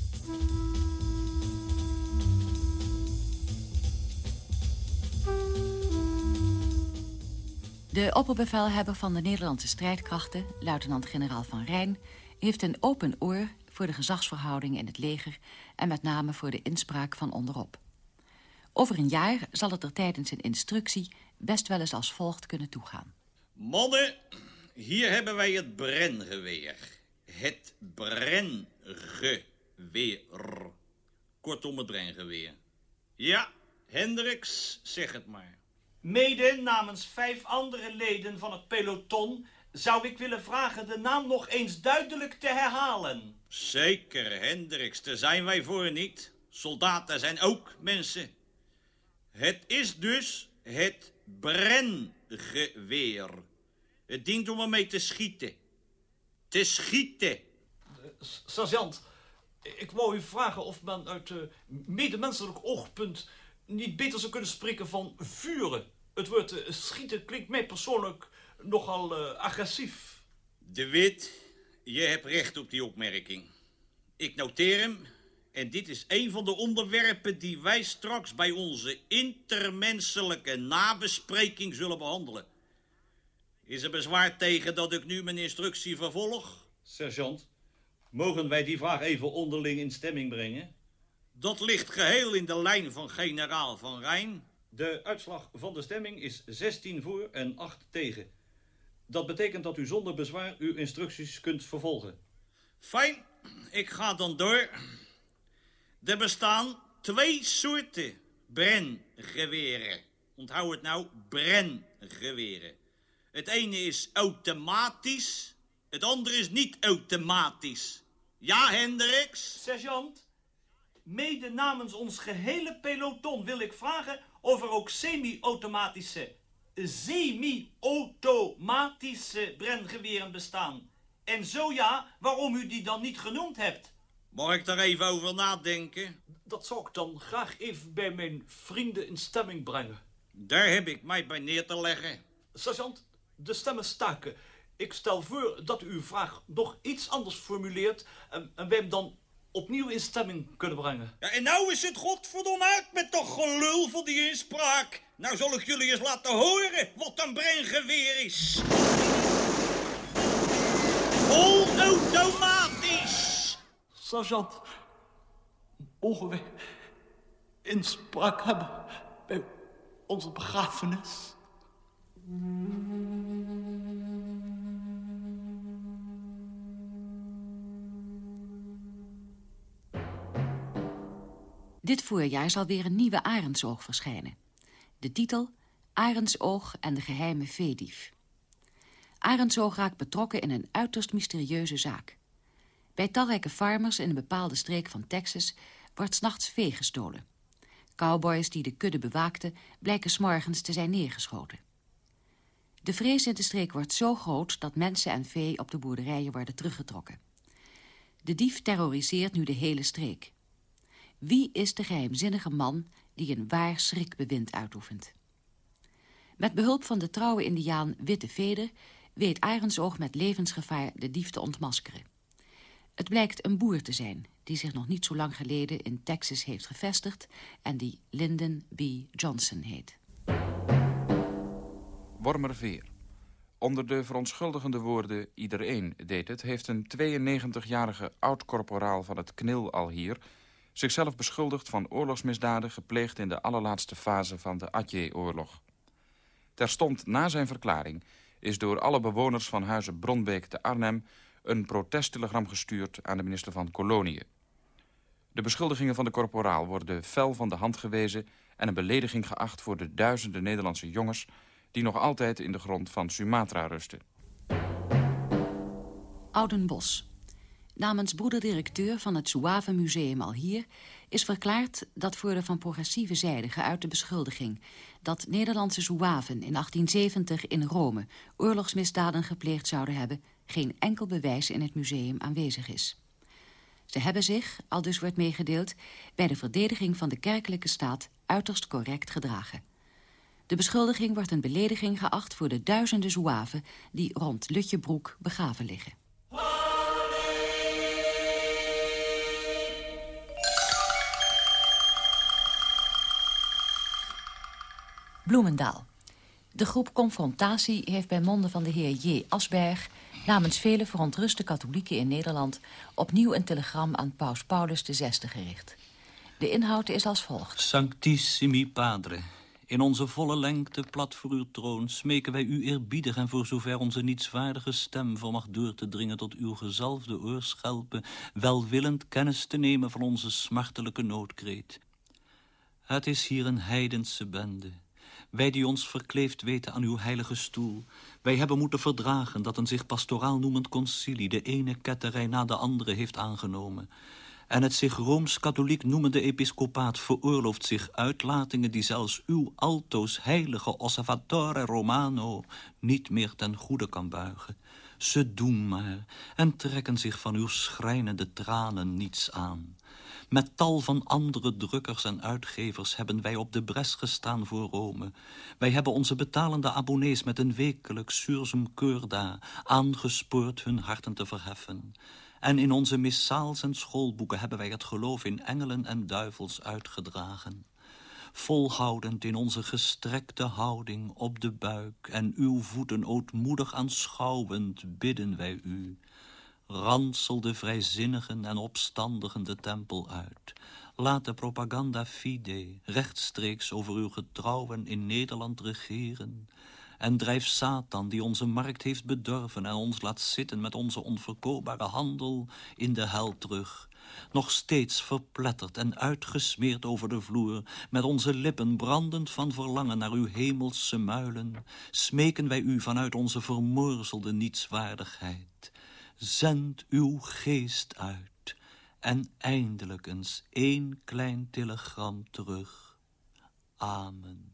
De opperbevelhebber van de Nederlandse strijdkrachten, luitenant-generaal Van Rijn... heeft een open oor voor de gezagsverhoudingen in het leger... en met name voor de inspraak van onderop. Over een jaar zal het er tijdens een instructie best wel eens als volgt kunnen toegaan. Mannen, hier hebben wij het brengeweer. Het brengeweer. Kortom, het brengeweer. Ja, Hendricks, zeg het maar. Mede namens vijf andere leden van het peloton zou ik willen vragen de naam nog eens duidelijk te herhalen. Zeker, Hendricks, daar zijn wij voor niet. Soldaten zijn ook mensen. Het is dus het brengeweer. Het dient om ermee te schieten. Te schieten. Sergeant, ik wou u vragen of men uit uh, medemenselijk oogpunt niet beter zou kunnen spreken van vuren. Het woord uh, schieten klinkt mij persoonlijk nogal uh, agressief. De Wit, je hebt recht op die opmerking. Ik noteer hem en dit is een van de onderwerpen die wij straks bij onze intermenselijke nabespreking zullen behandelen. Is er bezwaar tegen dat ik nu mijn instructie vervolg? Sergeant, mogen wij die vraag even onderling in stemming brengen? Dat ligt geheel in de lijn van generaal Van Rijn. De uitslag van de stemming is 16 voor en 8 tegen. Dat betekent dat u zonder bezwaar uw instructies kunt vervolgen. Fijn, ik ga dan door. Er bestaan twee soorten brengeweren. Onthoud het nou, brengeweren. Het ene is automatisch, het andere is niet automatisch. Ja, Hendricks? Sergeant, mede namens ons gehele peloton wil ik vragen of er ook semi-automatische, semi-automatische brengeweren bestaan. En zo ja, waarom u die dan niet genoemd hebt. Mag ik daar even over nadenken? Dat zou ik dan graag even bij mijn vrienden in stemming brengen. Daar heb ik mij bij neer te leggen. Sergeant, de stemmen staken. Ik stel voor dat u uw vraag nog iets anders formuleert... en, en wij hem dan opnieuw in stemming kunnen brengen. Ja, en nou is het godverdomme uit met toch gelul voor die inspraak. Nou zal ik jullie eens laten horen wat een breingeweer is. Volautomatisch. Sergeant, mogen wij inspraak hebben bij onze begrafenis? Dit voorjaar zal weer een nieuwe Arendsoog verschijnen. De titel Arendsoog en de geheime veedief. Arendsoog raakt betrokken in een uiterst mysterieuze zaak. Bij talrijke farmers in een bepaalde streek van Texas wordt s'nachts vee gestolen. Cowboys die de kudde bewaakten blijken s'morgens te zijn neergeschoten. De vrees in de streek wordt zo groot dat mensen en vee op de boerderijen worden teruggetrokken. De dief terroriseert nu de hele streek. Wie is de geheimzinnige man die een waar schrikbewind uitoefent? Met behulp van de trouwe indiaan Witte Veder weet Arendsoog met levensgevaar de dief te ontmaskeren. Het blijkt een boer te zijn die zich nog niet zo lang geleden in Texas heeft gevestigd en die Lyndon B. Johnson heet. Wormerveer. Onder de verontschuldigende woorden iedereen deed het... heeft een 92-jarige oud-korporaal van het KNIL al hier... zichzelf beschuldigd van oorlogsmisdaden gepleegd in de allerlaatste fase van de Atje-oorlog. Terstond na zijn verklaring is door alle bewoners van huizen Bronbeek te Arnhem... een protesttelegram gestuurd aan de minister van Koloniën. De beschuldigingen van de korporaal worden fel van de hand gewezen... en een belediging geacht voor de duizenden Nederlandse jongens... die nog altijd in de grond van Sumatra rusten. Oudenbos. Namens broederdirecteur van het Zouave Museum al hier is verklaard dat voor de van progressieve zijde geuite beschuldiging... dat Nederlandse Zouaven in 1870 in Rome oorlogsmisdaden gepleegd zouden hebben... geen enkel bewijs in het museum aanwezig is. Ze hebben zich, al dus wordt meegedeeld... bij de verdediging van de kerkelijke staat uiterst correct gedragen. De beschuldiging wordt een belediging geacht voor de duizenden Zouaven... die rond Lutjebroek begraven liggen. Bloemendaal. De groep Confrontatie heeft bij monden van de heer J. Asberg... namens vele verontruste katholieken in Nederland... opnieuw een telegram aan paus Paulus VI gericht. De inhoud is als volgt. Sanctissimi Padre, in onze volle lengte, plat voor uw troon... smeken wij u eerbiedig en voor zover onze nietswaardige stem... vermag door te dringen tot uw gezalfde oorschelpen... welwillend kennis te nemen van onze smartelijke noodkreet. Het is hier een heidense bende... Wij die ons verkleefd weten aan uw heilige stoel. Wij hebben moeten verdragen dat een zich pastoraal noemend concilie... de ene ketterij na de andere heeft aangenomen. En het zich Rooms-Katholiek noemende episcopaat veroorlooft zich uitlatingen... die zelfs uw altoos heilige Osservatore Romano niet meer ten goede kan buigen. Ze doen maar en trekken zich van uw schrijnende tranen niets aan. Met tal van andere drukkers en uitgevers hebben wij op de bres gestaan voor Rome. Wij hebben onze betalende abonnees met een wekelijks sursum curda aangespoord hun harten te verheffen. En in onze missaals en schoolboeken hebben wij het geloof in engelen en duivels uitgedragen. Volhoudend in onze gestrekte houding op de buik en uw voeten ootmoedig aanschouwend bidden wij u ransel vrijzinnigen en opstandigen de tempel uit. Laat de propaganda fide rechtstreeks over uw getrouwen in Nederland regeren. En drijf Satan, die onze markt heeft bedorven... en ons laat zitten met onze onverkoopbare handel in de hel terug. Nog steeds verpletterd en uitgesmeerd over de vloer... met onze lippen brandend van verlangen naar uw hemelse muilen... smeken wij u vanuit onze vermorzelde nietswaardigheid zend uw geest uit en eindelijk eens één klein telegram terug. Amen.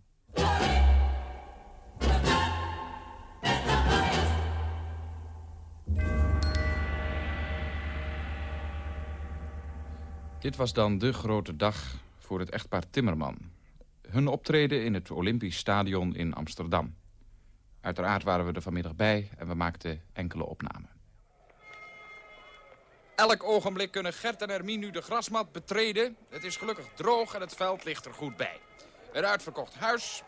Dit was dan de grote dag voor het echtpaar Timmerman. Hun optreden in het Olympisch Stadion in Amsterdam. Uiteraard waren we er vanmiddag bij en we maakten enkele opnamen. Elk ogenblik kunnen Gert en Hermine nu de grasmat betreden. Het is gelukkig droog en het veld ligt er goed bij. Een uitverkocht huis,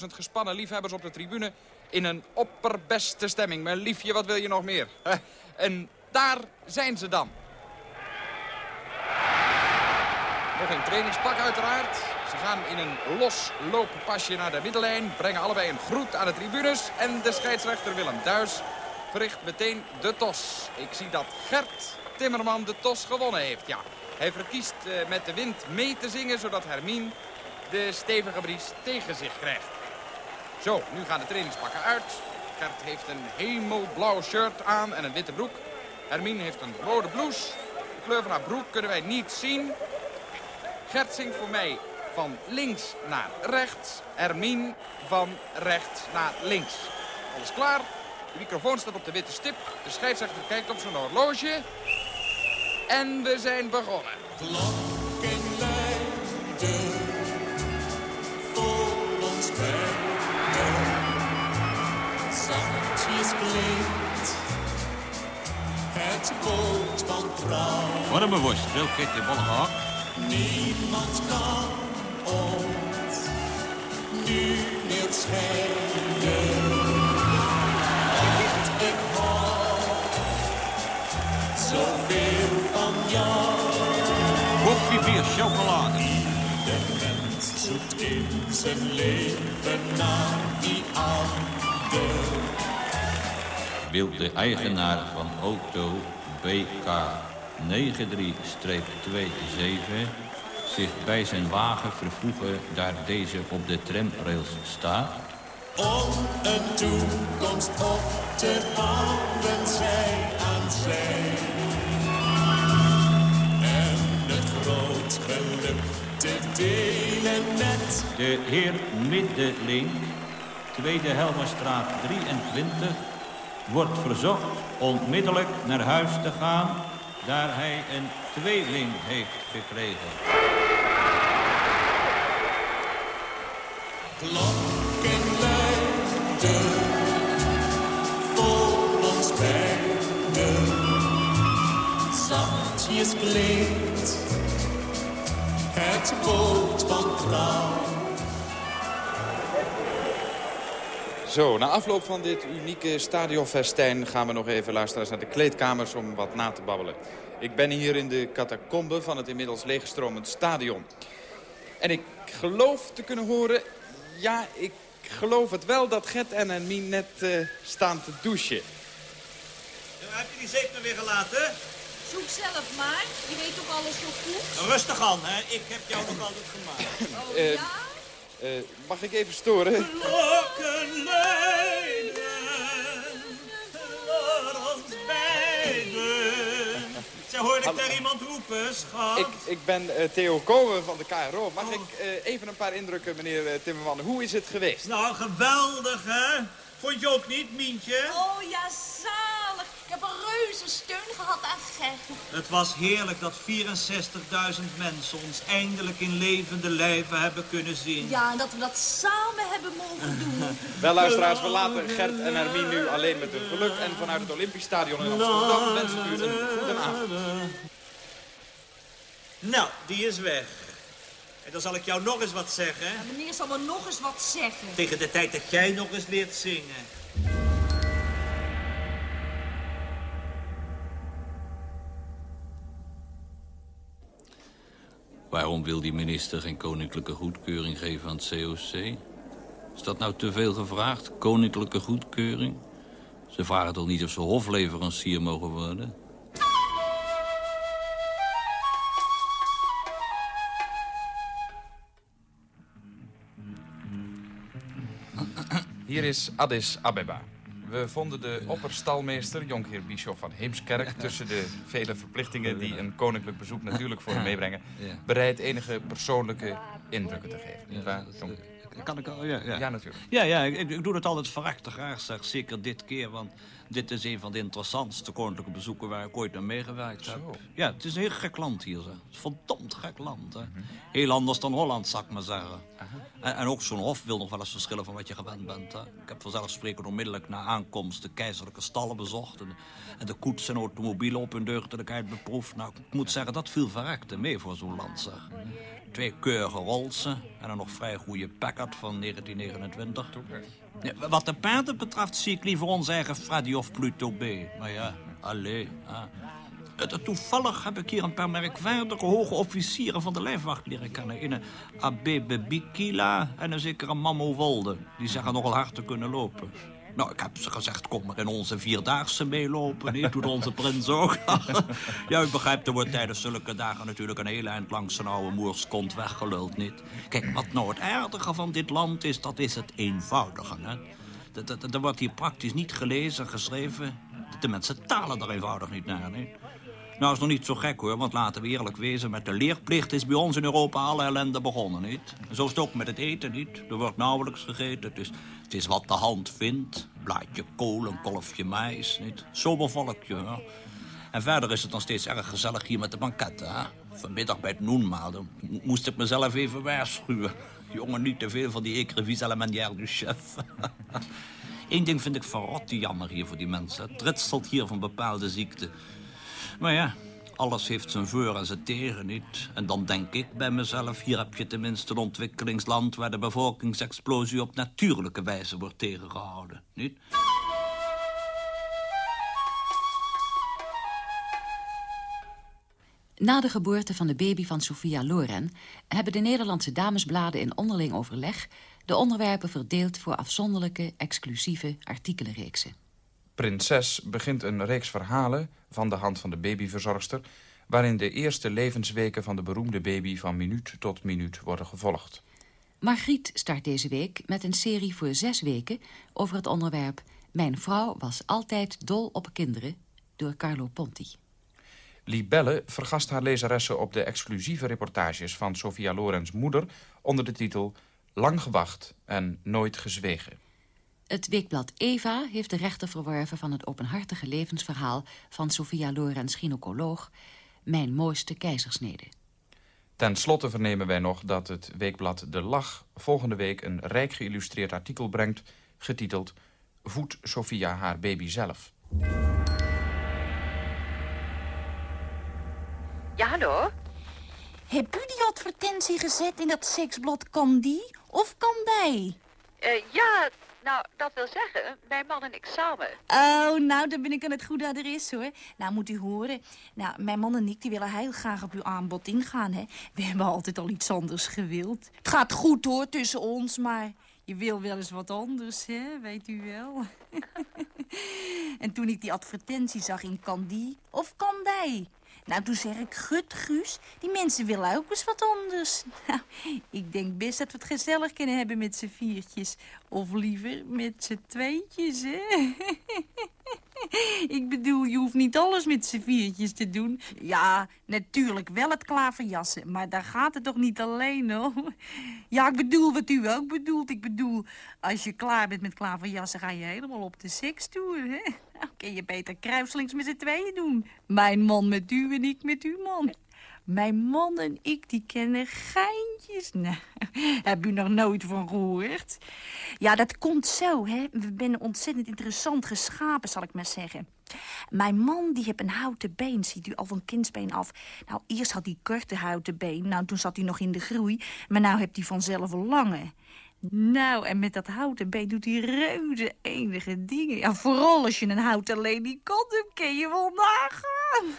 64.000 gespannen liefhebbers op de tribune... in een opperbeste stemming. Mijn liefje, wat wil je nog meer? En daar zijn ze dan. Nog een trainingspak uiteraard. Ze gaan in een los looppasje naar de middellijn. Brengen allebei een groet aan de tribunes. En de scheidsrechter Willem Duis verricht meteen de tos. Ik zie dat Gert Timmerman de tos gewonnen heeft. Ja, hij verkiest eh, met de wind mee te zingen... zodat Hermine de stevige bries tegen zich krijgt. Zo, nu gaan de trainingspakken uit. Gert heeft een hemelblauw shirt aan en een witte broek. Hermine heeft een rode blouse. De kleur van haar broek kunnen wij niet zien. Gert zingt voor mij van links naar rechts. Hermine van rechts naar links. Alles klaar. De microfoon staat op de witte stip. De scheidsrechter kijkt op zijn horloge. En we zijn begonnen. Klokken luiden voor ons beiden. Zachtjes klinkt het woord van trouw. Wat een bewust, veel kijk de ballen gehakt. Niemand kan ons nu meer scheiden. Zoveel van jou. Koffie, bier, chocolade. Ieder mens zoekt in zijn leven naar die ander. wil de eigenaar van auto BK 93-27 zich bij zijn wagen vervoegen daar deze op de tramrails staat? Om een toekomst op te bouwen, zij aan zij. De heer Middelink, Tweede Helmerstraat 23, wordt verzocht onmiddellijk naar huis te gaan... daar hij een tweeling heeft gekregen. klokken luiden voor ons beiden. Zachtjes het woord van trouw. Zo, na afloop van dit unieke stadionfestijn gaan we nog even luisteren naar de kleedkamers om wat na te babbelen. Ik ben hier in de catacombe van het inmiddels leegstromend stadion. En ik geloof te kunnen horen, ja, ik geloof het wel dat Gert en Hermine net eh, staan te douchen. Heb je die zeep nou weer gelaten? Zoek zelf maar. Je weet toch alles zo goed? Rustig aan, hè. Ik heb jou nog altijd gemaakt. Oh Eh, ja? Eh, mag ik even storen? Klokken luiden voor ons beiden. Zeg, hoorde ik daar iemand roepen, schat? Ik, ik ben eh, Theo Komen van de KRO. Mag ik eh, even een paar indrukken, meneer eh, Timmerman? Hoe is het geweest? Nou, geweldig, hè? Vond je ook niet, Mientje? Oh ja, zalig. Steun gehad aan Gert. Het was heerlijk dat 64.000 mensen ons eindelijk in levende lijven hebben kunnen zien. Ja, en dat we dat samen hebben mogen doen. Wel, luisteraars, we laten Gert en Hermine nu alleen met hun geluk. En vanuit het Olympisch Stadion in Amsterdam wensen we u een goede avond. Nou, die is weg. En dan zal ik jou nog eens wat zeggen. Ja, meneer zal me nog eens wat zeggen. Tegen de tijd dat jij nog eens leert zingen. Waarom wil die minister geen koninklijke goedkeuring geven aan het COC? Is dat nou te veel gevraagd, koninklijke goedkeuring? Ze vragen toch niet of ze hofleverancier mogen worden? Hier is Addis Abeba. We vonden de opperstalmeester, jonkheer Bischof van Heemskerk... tussen de vele verplichtingen die een koninklijk bezoek natuurlijk voor hem meebrengen... Bereid enige persoonlijke indrukken te geven. Niet waar, jonker? Kan ik al? Ja, ja. Ja, natuurlijk. Ja, ja, ik, ik doe het altijd verrekte graag, zeg. Zeker dit keer, want dit is een van de interessantste koninklijke bezoeken waar ik ooit aan meegewerkt heb. Zo. Ja, het is een heel gek land hier, zeg. Het is een verdomd gek land, hè. Mhm. Heel anders dan Holland, zou ik maar zeggen. En, en ook zo'n hof wil nog wel eens verschillen van wat je gewend bent, hè. Ik heb vanzelfsprekend onmiddellijk na aankomst de keizerlijke stallen bezocht... en, en de koets en automobielen op hun deugdelijkheid beproefd. Nou, ik moet zeggen, dat viel verrekte mee voor zo'n land, zeg. Twee keurige Rolsen en een nog vrij goede Packard van 1929. Ja, wat de paarden betreft zie ik liever onze eigen Freddy of Pluto B. Maar ja. Eh, Toevallig heb ik hier een paar merkwaardige hoge officieren van de lijfwacht leren kennen. Een Abebe Bikila en een zekere Mammo Wolde. Die zeggen nogal hard te kunnen lopen. Nou, ik heb ze gezegd, kom maar in onze vierdaagse meelopen. Nee, doet onze prins ook. ja, u begrijpt, er wordt tijdens zulke dagen natuurlijk een heel eind langs zijn oude moerskont weggeluld, niet? Kijk, wat nou het aardige van dit land is, dat is het eenvoudige, hè? Er wordt hier praktisch niet gelezen, geschreven. De mensen talen er eenvoudig niet naar, nee? Nou, is nog niet zo gek hoor, want laten we eerlijk wezen... met de leerplicht is bij ons in Europa alle ellende begonnen, niet? Zo is het ook met het eten, niet? Er wordt nauwelijks gegeten, het is, het is wat de hand vindt. Blaadje kool, een kolfje mais, niet? Sober volkje, hè? En verder is het nog steeds erg gezellig hier met de banketten, hè? Vanmiddag bij het noenmaal, moest ik mezelf even waarschuwen. Jongen, niet te veel van die écrevis à la manière du chef. Eén ding vind ik verrot jammer hier voor die mensen. Het ritselt hier van bepaalde ziekten. Maar ja, alles heeft zijn voor en zijn tegen niet. En dan denk ik bij mezelf, hier heb je tenminste een ontwikkelingsland... waar de bevolkingsexplosie op natuurlijke wijze wordt tegengehouden, niet? Na de geboorte van de baby van Sophia Loren... hebben de Nederlandse damesbladen in onderling overleg... de onderwerpen verdeeld voor afzonderlijke, exclusieve artikelenreeksen. Prinses begint een reeks verhalen van de hand van de babyverzorgster... waarin de eerste levensweken van de beroemde baby van minuut tot minuut worden gevolgd. Margriet start deze week met een serie voor zes weken... over het onderwerp Mijn vrouw was altijd dol op kinderen... door Carlo Ponti. Libelle vergast haar lezeressen op de exclusieve reportages van Sophia Lorens moeder... onder de titel Lang gewacht en nooit gezwegen. Het weekblad Eva heeft de rechten verworven van het openhartige levensverhaal... van Sophia Lorenz, gynaecoloog, Mijn mooiste keizersnede. Ten slotte vernemen wij nog dat het weekblad De Lach... volgende week een rijk geïllustreerd artikel brengt... getiteld Voedt Sophia haar baby zelf? Ja, hallo? Heb u die advertentie gezet in dat seksblad Kan die of Kan die? Eh, ja, nou, dat wil zeggen, mijn man en ik samen. Oh, nou, dan ben ik aan het goede adres, hoor. Nou, moet u horen. Nou, mijn man en ik die willen heel graag op uw aanbod ingaan, hè. We hebben altijd al iets anders gewild. Het gaat goed, hoor, tussen ons, maar... Je wil wel eens wat anders, hè, weet u wel. en toen ik die advertentie zag in Kan die of Kan die... Nou, toen zeg ik, gut, Guus, die mensen willen ook eens wat anders. Nou, ik denk best dat we het gezellig kunnen hebben met z'n viertjes. Of liever met z'n tweetjes, hè? ik bedoel, je hoeft niet alles met z'n viertjes te doen. Ja, natuurlijk wel het klaverjassen, maar daar gaat het toch niet alleen om? Ja, ik bedoel wat u ook bedoelt. Ik bedoel, als je klaar bent met klaverjassen, ga je helemaal op de seks toe, hè? Nou, kun je beter kruiselings met z'n tweeën doen. Mijn man met u en ik met uw man. Mijn man en ik, die kennen geintjes. Nou, heb u nog nooit van gehoord? Ja, dat komt zo, hè. We zijn ontzettend interessant geschapen, zal ik maar zeggen. Mijn man, die heeft een houten been, ziet u, al van kindsbeen af. Nou, eerst had hij korte houten been, nou, toen zat hij nog in de groei. Maar nou heeft hij vanzelf een lange. Nou, en met dat houten been doet hij reuze enige dingen. Ja, vooral als je een houten ledikant hebt, kun je wel nagaan.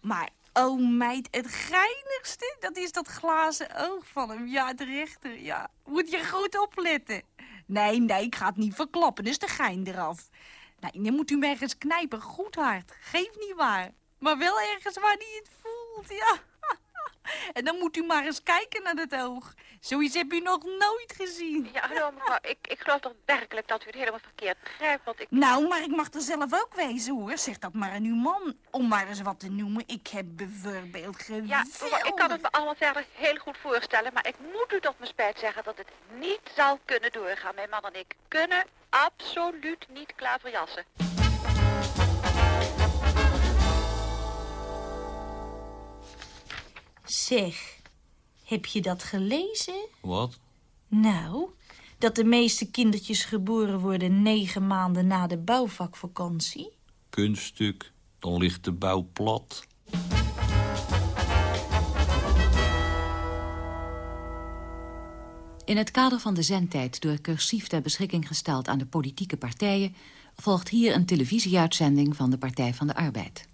Maar, oh meid, het geinigste, dat is dat glazen oog van hem. Ja, het rechter, ja. Moet je goed opletten. Nee, nee, ik ga het niet verklappen, dus de gein eraf. Nee, dan moet u hem ergens knijpen, goed hard. Geef niet waar. Maar wel ergens waar hij het voelt, ja. En dan moet u maar eens kijken naar dat oog. Zoiets heb u nog nooit gezien. Ja, hallo mevrouw. Ik, ik geloof toch werkelijk dat u het helemaal verkeerd begrijpt. Want ik... Nou, maar ik mag er zelf ook wezen, hoor. Zeg dat maar aan uw man. Om maar eens wat te noemen. Ik heb bijvoorbeeld geweldig... Ja, mevrouw, ik kan het me allemaal verder heel goed voorstellen. Maar ik moet u tot mijn spijt zeggen dat het niet zal kunnen doorgaan. Mijn man en ik kunnen absoluut niet klaverjassen. Zeg, heb je dat gelezen? Wat? Nou, dat de meeste kindertjes geboren worden negen maanden na de bouwvakvakantie. Kunststuk. Dan ligt de bouw plat. In het kader van de zendtijd door cursief ter beschikking gesteld aan de politieke partijen... volgt hier een televisieuitzending van de Partij van de Arbeid.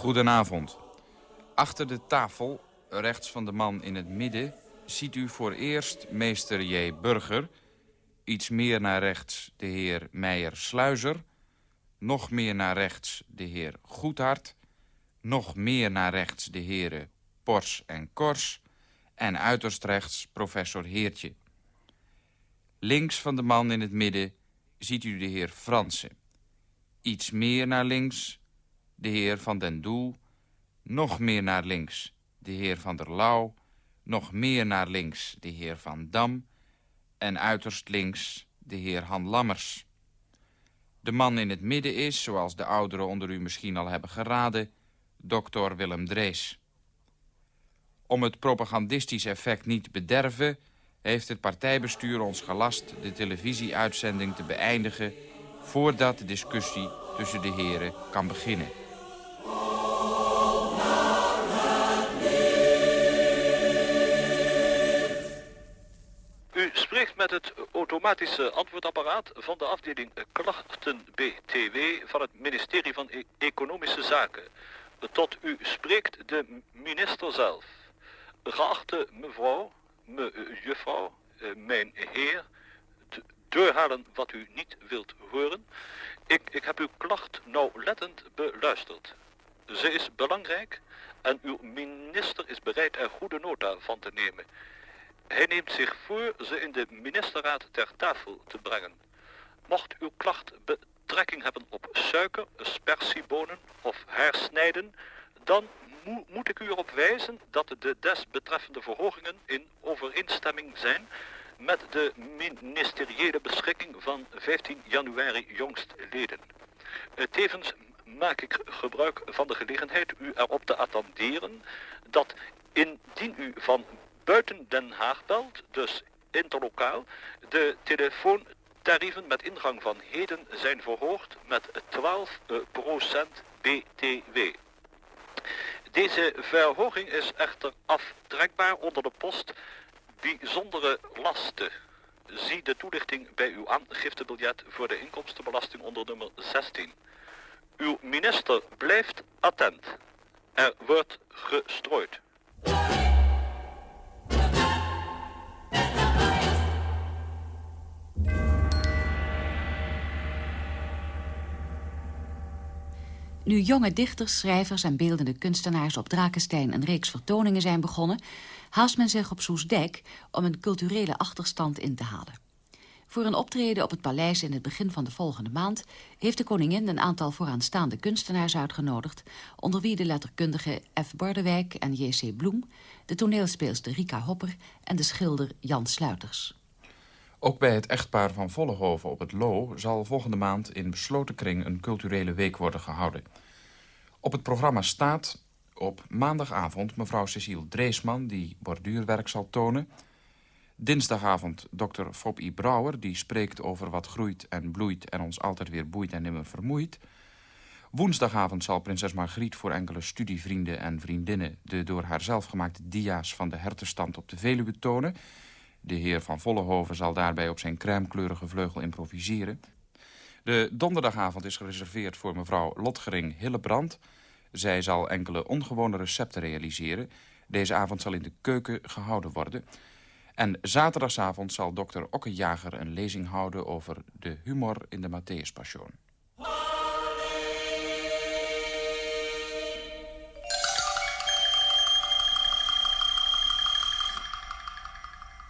Goedenavond. Achter de tafel, rechts van de man in het midden... ziet u voor eerst meester J. Burger... iets meer naar rechts de heer Meijer-Sluizer... nog meer naar rechts de heer Goedhart... nog meer naar rechts de heren Pors en Kors... en uiterst rechts professor Heertje. Links van de man in het midden ziet u de heer Fransen. Iets meer naar links de heer Van den Doel, nog meer naar links de heer Van der Lauw, nog meer naar links de heer Van Dam en uiterst links de heer Han Lammers. De man in het midden is, zoals de ouderen onder u misschien al hebben geraden, dokter Willem Drees. Om het propagandistisch effect niet te bederven... heeft het partijbestuur ons gelast de televisieuitzending te beëindigen... voordat de discussie tussen de heren kan beginnen. Met het automatische antwoordapparaat van de afdeling Klachten BTW van het ministerie van E- Economische Zaken. Tot u spreekt de minister zelf. Geachte mevrouw, mejuffrouw, eh, mijn heer, doorhalen wat u niet wilt horen. Ik, ik heb uw klacht nauwlettend beluisterd. Ze is belangrijk en uw minister is bereid er goede nota van te nemen. Hij neemt zich voor ze in de ministerraad ter tafel te brengen. Mocht uw klacht betrekking hebben op suiker, spersiebonen of haarsnijden, dan mo- moet ik u erop wijzen dat de desbetreffende verhogingen in overeenstemming zijn met de ministeriële beschikking van 15 januari jongstleden. Eh, Tevens maak ik gebruik van de gelegenheid u erop te attenderen dat indien u van buiten Den Haag belt, dus interlokaal, de telefoontarieven met ingang van heden zijn verhoogd met 12 eh, procent BTW. Deze verhoging is echter aftrekbaar onder de post bijzondere lasten. Zie de toelichting bij uw aangiftebiljet voor de inkomstenbelasting onder nummer 16. Uw minister blijft attent. Er wordt gestrooid. Nu jonge dichters, schrijvers en beeldende kunstenaars op Drakenstein een reeks vertoningen zijn begonnen, haast men zich op Soesdijk om een culturele achterstand in te halen. Voor een optreden op het paleis in het begin van de volgende maand heeft de koningin een aantal vooraanstaande kunstenaars uitgenodigd, onder wie de letterkundige F. Bardewijk en J.C. Bloem, de toneelspeelster Rika Hopper en de schilder Jan Sluiters. Ook bij het echtpaar van Vollenhoven op het Loo... zal volgende maand in besloten kring een culturele week worden gehouden. Op het programma staat op maandagavond mevrouw Cecile Dreesman... die borduurwerk zal tonen. Dinsdagavond dokter Fop. Brouwer... die spreekt over wat groeit en bloeit... en ons altijd weer boeit en nimmer vermoeit. Woensdagavond zal prinses Margriet voor enkele studievrienden en vriendinnen... de door haar zelf gemaakte dia's van de hertenstand op de Veluwe tonen... De heer van Vollenhoven zal daarbij op zijn crèmekleurige vleugel improviseren. De donderdagavond is gereserveerd voor mevrouw Lotgering Hillebrand. Zij zal enkele ongewone recepten realiseren. Deze avond zal in de keuken gehouden worden. En zaterdagavond zal dokter Okke Jager een lezing houden over de humor in de Matthäus.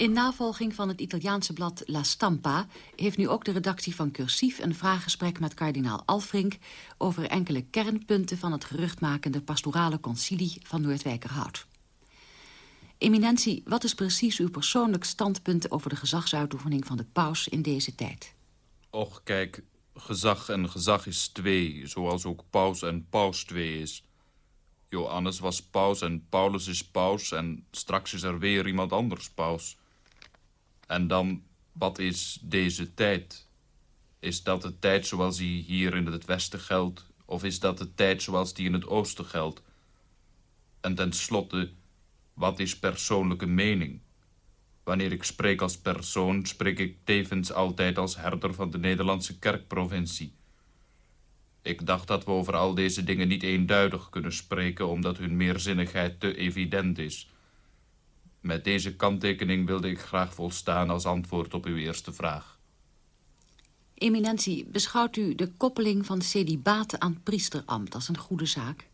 In navolging van het Italiaanse blad La Stampa... heeft nu ook de redactie van Cursief een vraaggesprek met kardinaal Alfrink... over enkele kernpunten van het geruchtmakende pastorale concilie van Noordwijkerhout. Eminentie, wat is precies uw persoonlijk standpunt... over de gezagsuitoefening van de paus in deze tijd? Och, kijk, gezag en gezag is twee, zoals ook paus en paus twee is. Johannes was paus en Paulus is paus en straks is er weer iemand anders paus. En dan, wat is deze tijd? Is dat de tijd zoals die hier in het westen geldt? Of is dat de tijd zoals die in het oosten geldt? En tenslotte, wat is persoonlijke mening? Wanneer ik spreek als persoon, spreek ik tevens altijd als herder van de Nederlandse kerkprovincie. Ik dacht dat we over al deze dingen niet eenduidig kunnen spreken, omdat hun meerzinnigheid te evident is. Met deze kanttekening wilde ik graag volstaan als antwoord op uw eerste vraag. Eminentie, beschouwt u de koppeling van celibaat aan priesterambt als een goede zaak?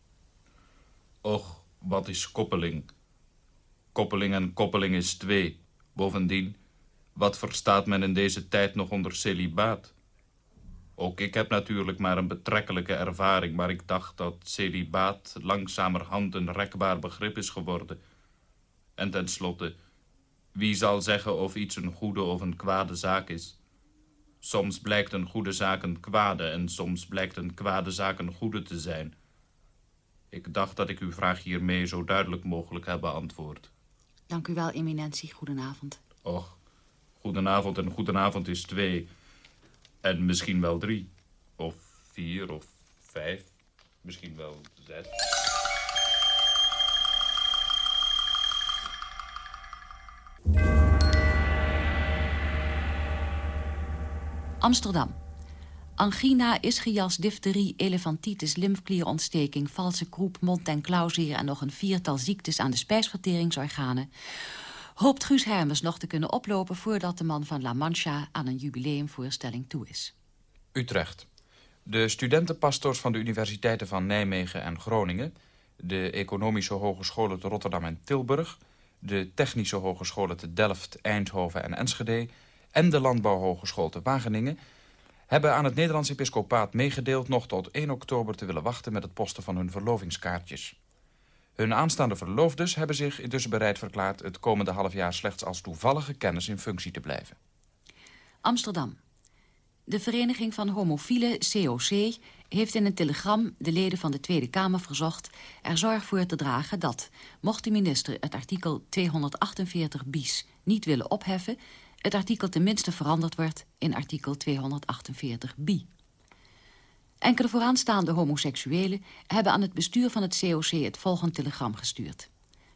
Och, wat is koppeling? Koppeling en koppeling is twee. Bovendien, wat verstaat men in deze tijd nog onder celibaat? Ook ik heb natuurlijk maar een betrekkelijke ervaring... maar ik dacht dat celibaat langzamerhand een rekbaar begrip is geworden... En tenslotte, wie zal zeggen of iets een goede of een kwade zaak is? Soms blijkt een goede zaak een kwade en soms blijkt een kwade zaak een goede te zijn. Ik dacht dat ik uw vraag hiermee zo duidelijk mogelijk heb beantwoord. Dank u wel, eminentie. Goedenavond. Och, goedenavond en goedenavond is twee. En misschien wel drie. Of vier of vijf. Misschien wel zes. Amsterdam. Angina, ischias, difterie, elefantitis, lymfklierontsteking... valse kroep, mond- en klauwzeer en nog een viertal ziektes aan de spijsverteringsorganen... hoopt Guus Hermes nog te kunnen oplopen... voordat de man van La Mancha aan een jubileumvoorstelling toe is. Utrecht. De studentenpastors van de universiteiten van Nijmegen en Groningen... de economische hogescholen te Rotterdam en Tilburg... de technische hogescholen te Delft, Eindhoven en Enschede en de Landbouwhogeschool te Wageningen... hebben aan het Nederlands Episcopaat meegedeeld... nog tot 1 oktober te willen wachten met het posten van hun verlovingskaartjes. Hun aanstaande verloofdes hebben zich intussen bereid verklaard... het komende half jaar slechts als toevallige kennis in functie te blijven. Amsterdam. De Vereniging van Homofielen, COC, heeft in een telegram de leden van de Tweede Kamer verzocht er zorg voor te dragen dat, mocht de minister het artikel 248 bis niet willen opheffen, het artikel tenminste veranderd wordt in artikel 248b. Enkele vooraanstaande homoseksuelen hebben aan het bestuur van het COC het volgende telegram gestuurd.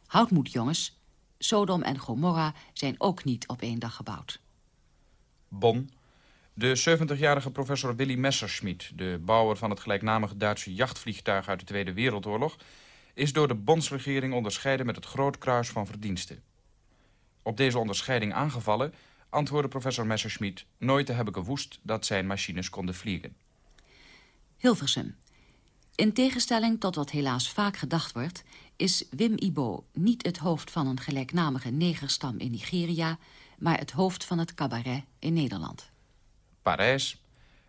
Houd moed, jongens. Sodom en Gomorra zijn ook niet op één dag gebouwd. Bonn. De 70-jarige professor Willy Messerschmidt, de bouwer van het gelijknamige Duitse jachtvliegtuig uit de Tweede Wereldoorlog, is door de bondsregering onderscheiden met het Groot Kruis van Verdiensten. Op deze onderscheiding aangevallen antwoordde professor Messerschmidt nooit te hebben gewoest dat zijn machines konden vliegen. Hilversum. In tegenstelling tot wat helaas vaak gedacht wordt... is Wim Ibo niet het hoofd van een gelijknamige negerstam in Nigeria... maar het hoofd van het cabaret in Nederland. Parijs.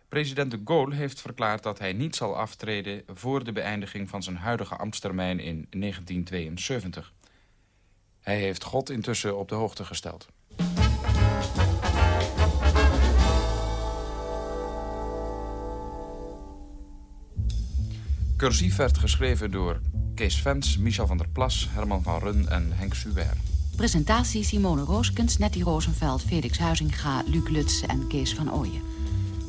President de Gaulle heeft verklaard dat hij niet zal aftreden... voor de beëindiging van zijn huidige ambtstermijn in 1972. Hij heeft God intussen op de hoogte gesteld. Cursief werd geschreven door Kees Vens, Michel van der Plas, Herman van Run en Henk Suwer. Presentatie Simone Rooskens, Nettie Rozenveld, Felix Huizinga, Luc Lutz en Kees van Ooyen.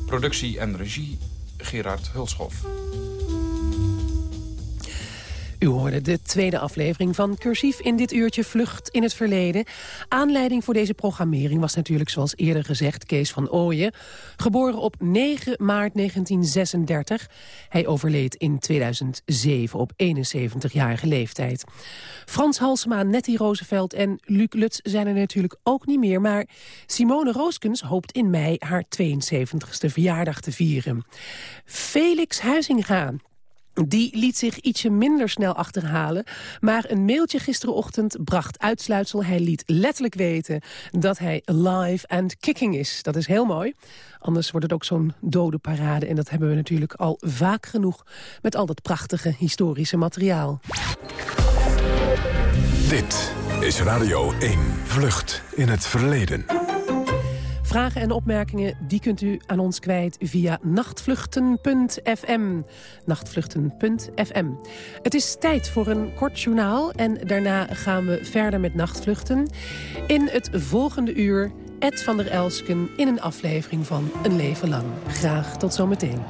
Productie en regie Gerard Hulshoff. U hoorde de tweede aflevering van Cursief in dit uurtje Vlucht in het Verleden. Aanleiding voor deze programmering was natuurlijk zoals eerder gezegd Kees van Ooyen. Geboren op 9 maart 1936. Hij overleed in 2007 op 71-jarige leeftijd. Frans Halsema, Nettie Roosevelt en Luc Lutz zijn er natuurlijk ook niet meer. Maar Simone Rooskens hoopt in mei haar 72e verjaardag te vieren. Felix Huizinga die liet zich ietsje minder snel achterhalen. Maar een mailtje gisterenochtend bracht uitsluitsel. Hij liet letterlijk weten dat hij live and kicking is. Dat is heel mooi. Anders wordt het ook zo'n dode parade. En dat hebben we natuurlijk al vaak genoeg... met al dat prachtige historische materiaal. Dit is Radio 1 Vlucht in het Verleden. Vragen en opmerkingen die kunt u aan ons kwijt via nachtvluchten.fm. Nachtvluchten.fm. Het is tijd voor een kort journaal en daarna gaan we verder met nachtvluchten. In het volgende uur Ed van der Elsken in een aflevering van Een Leven Lang. Graag tot zometeen.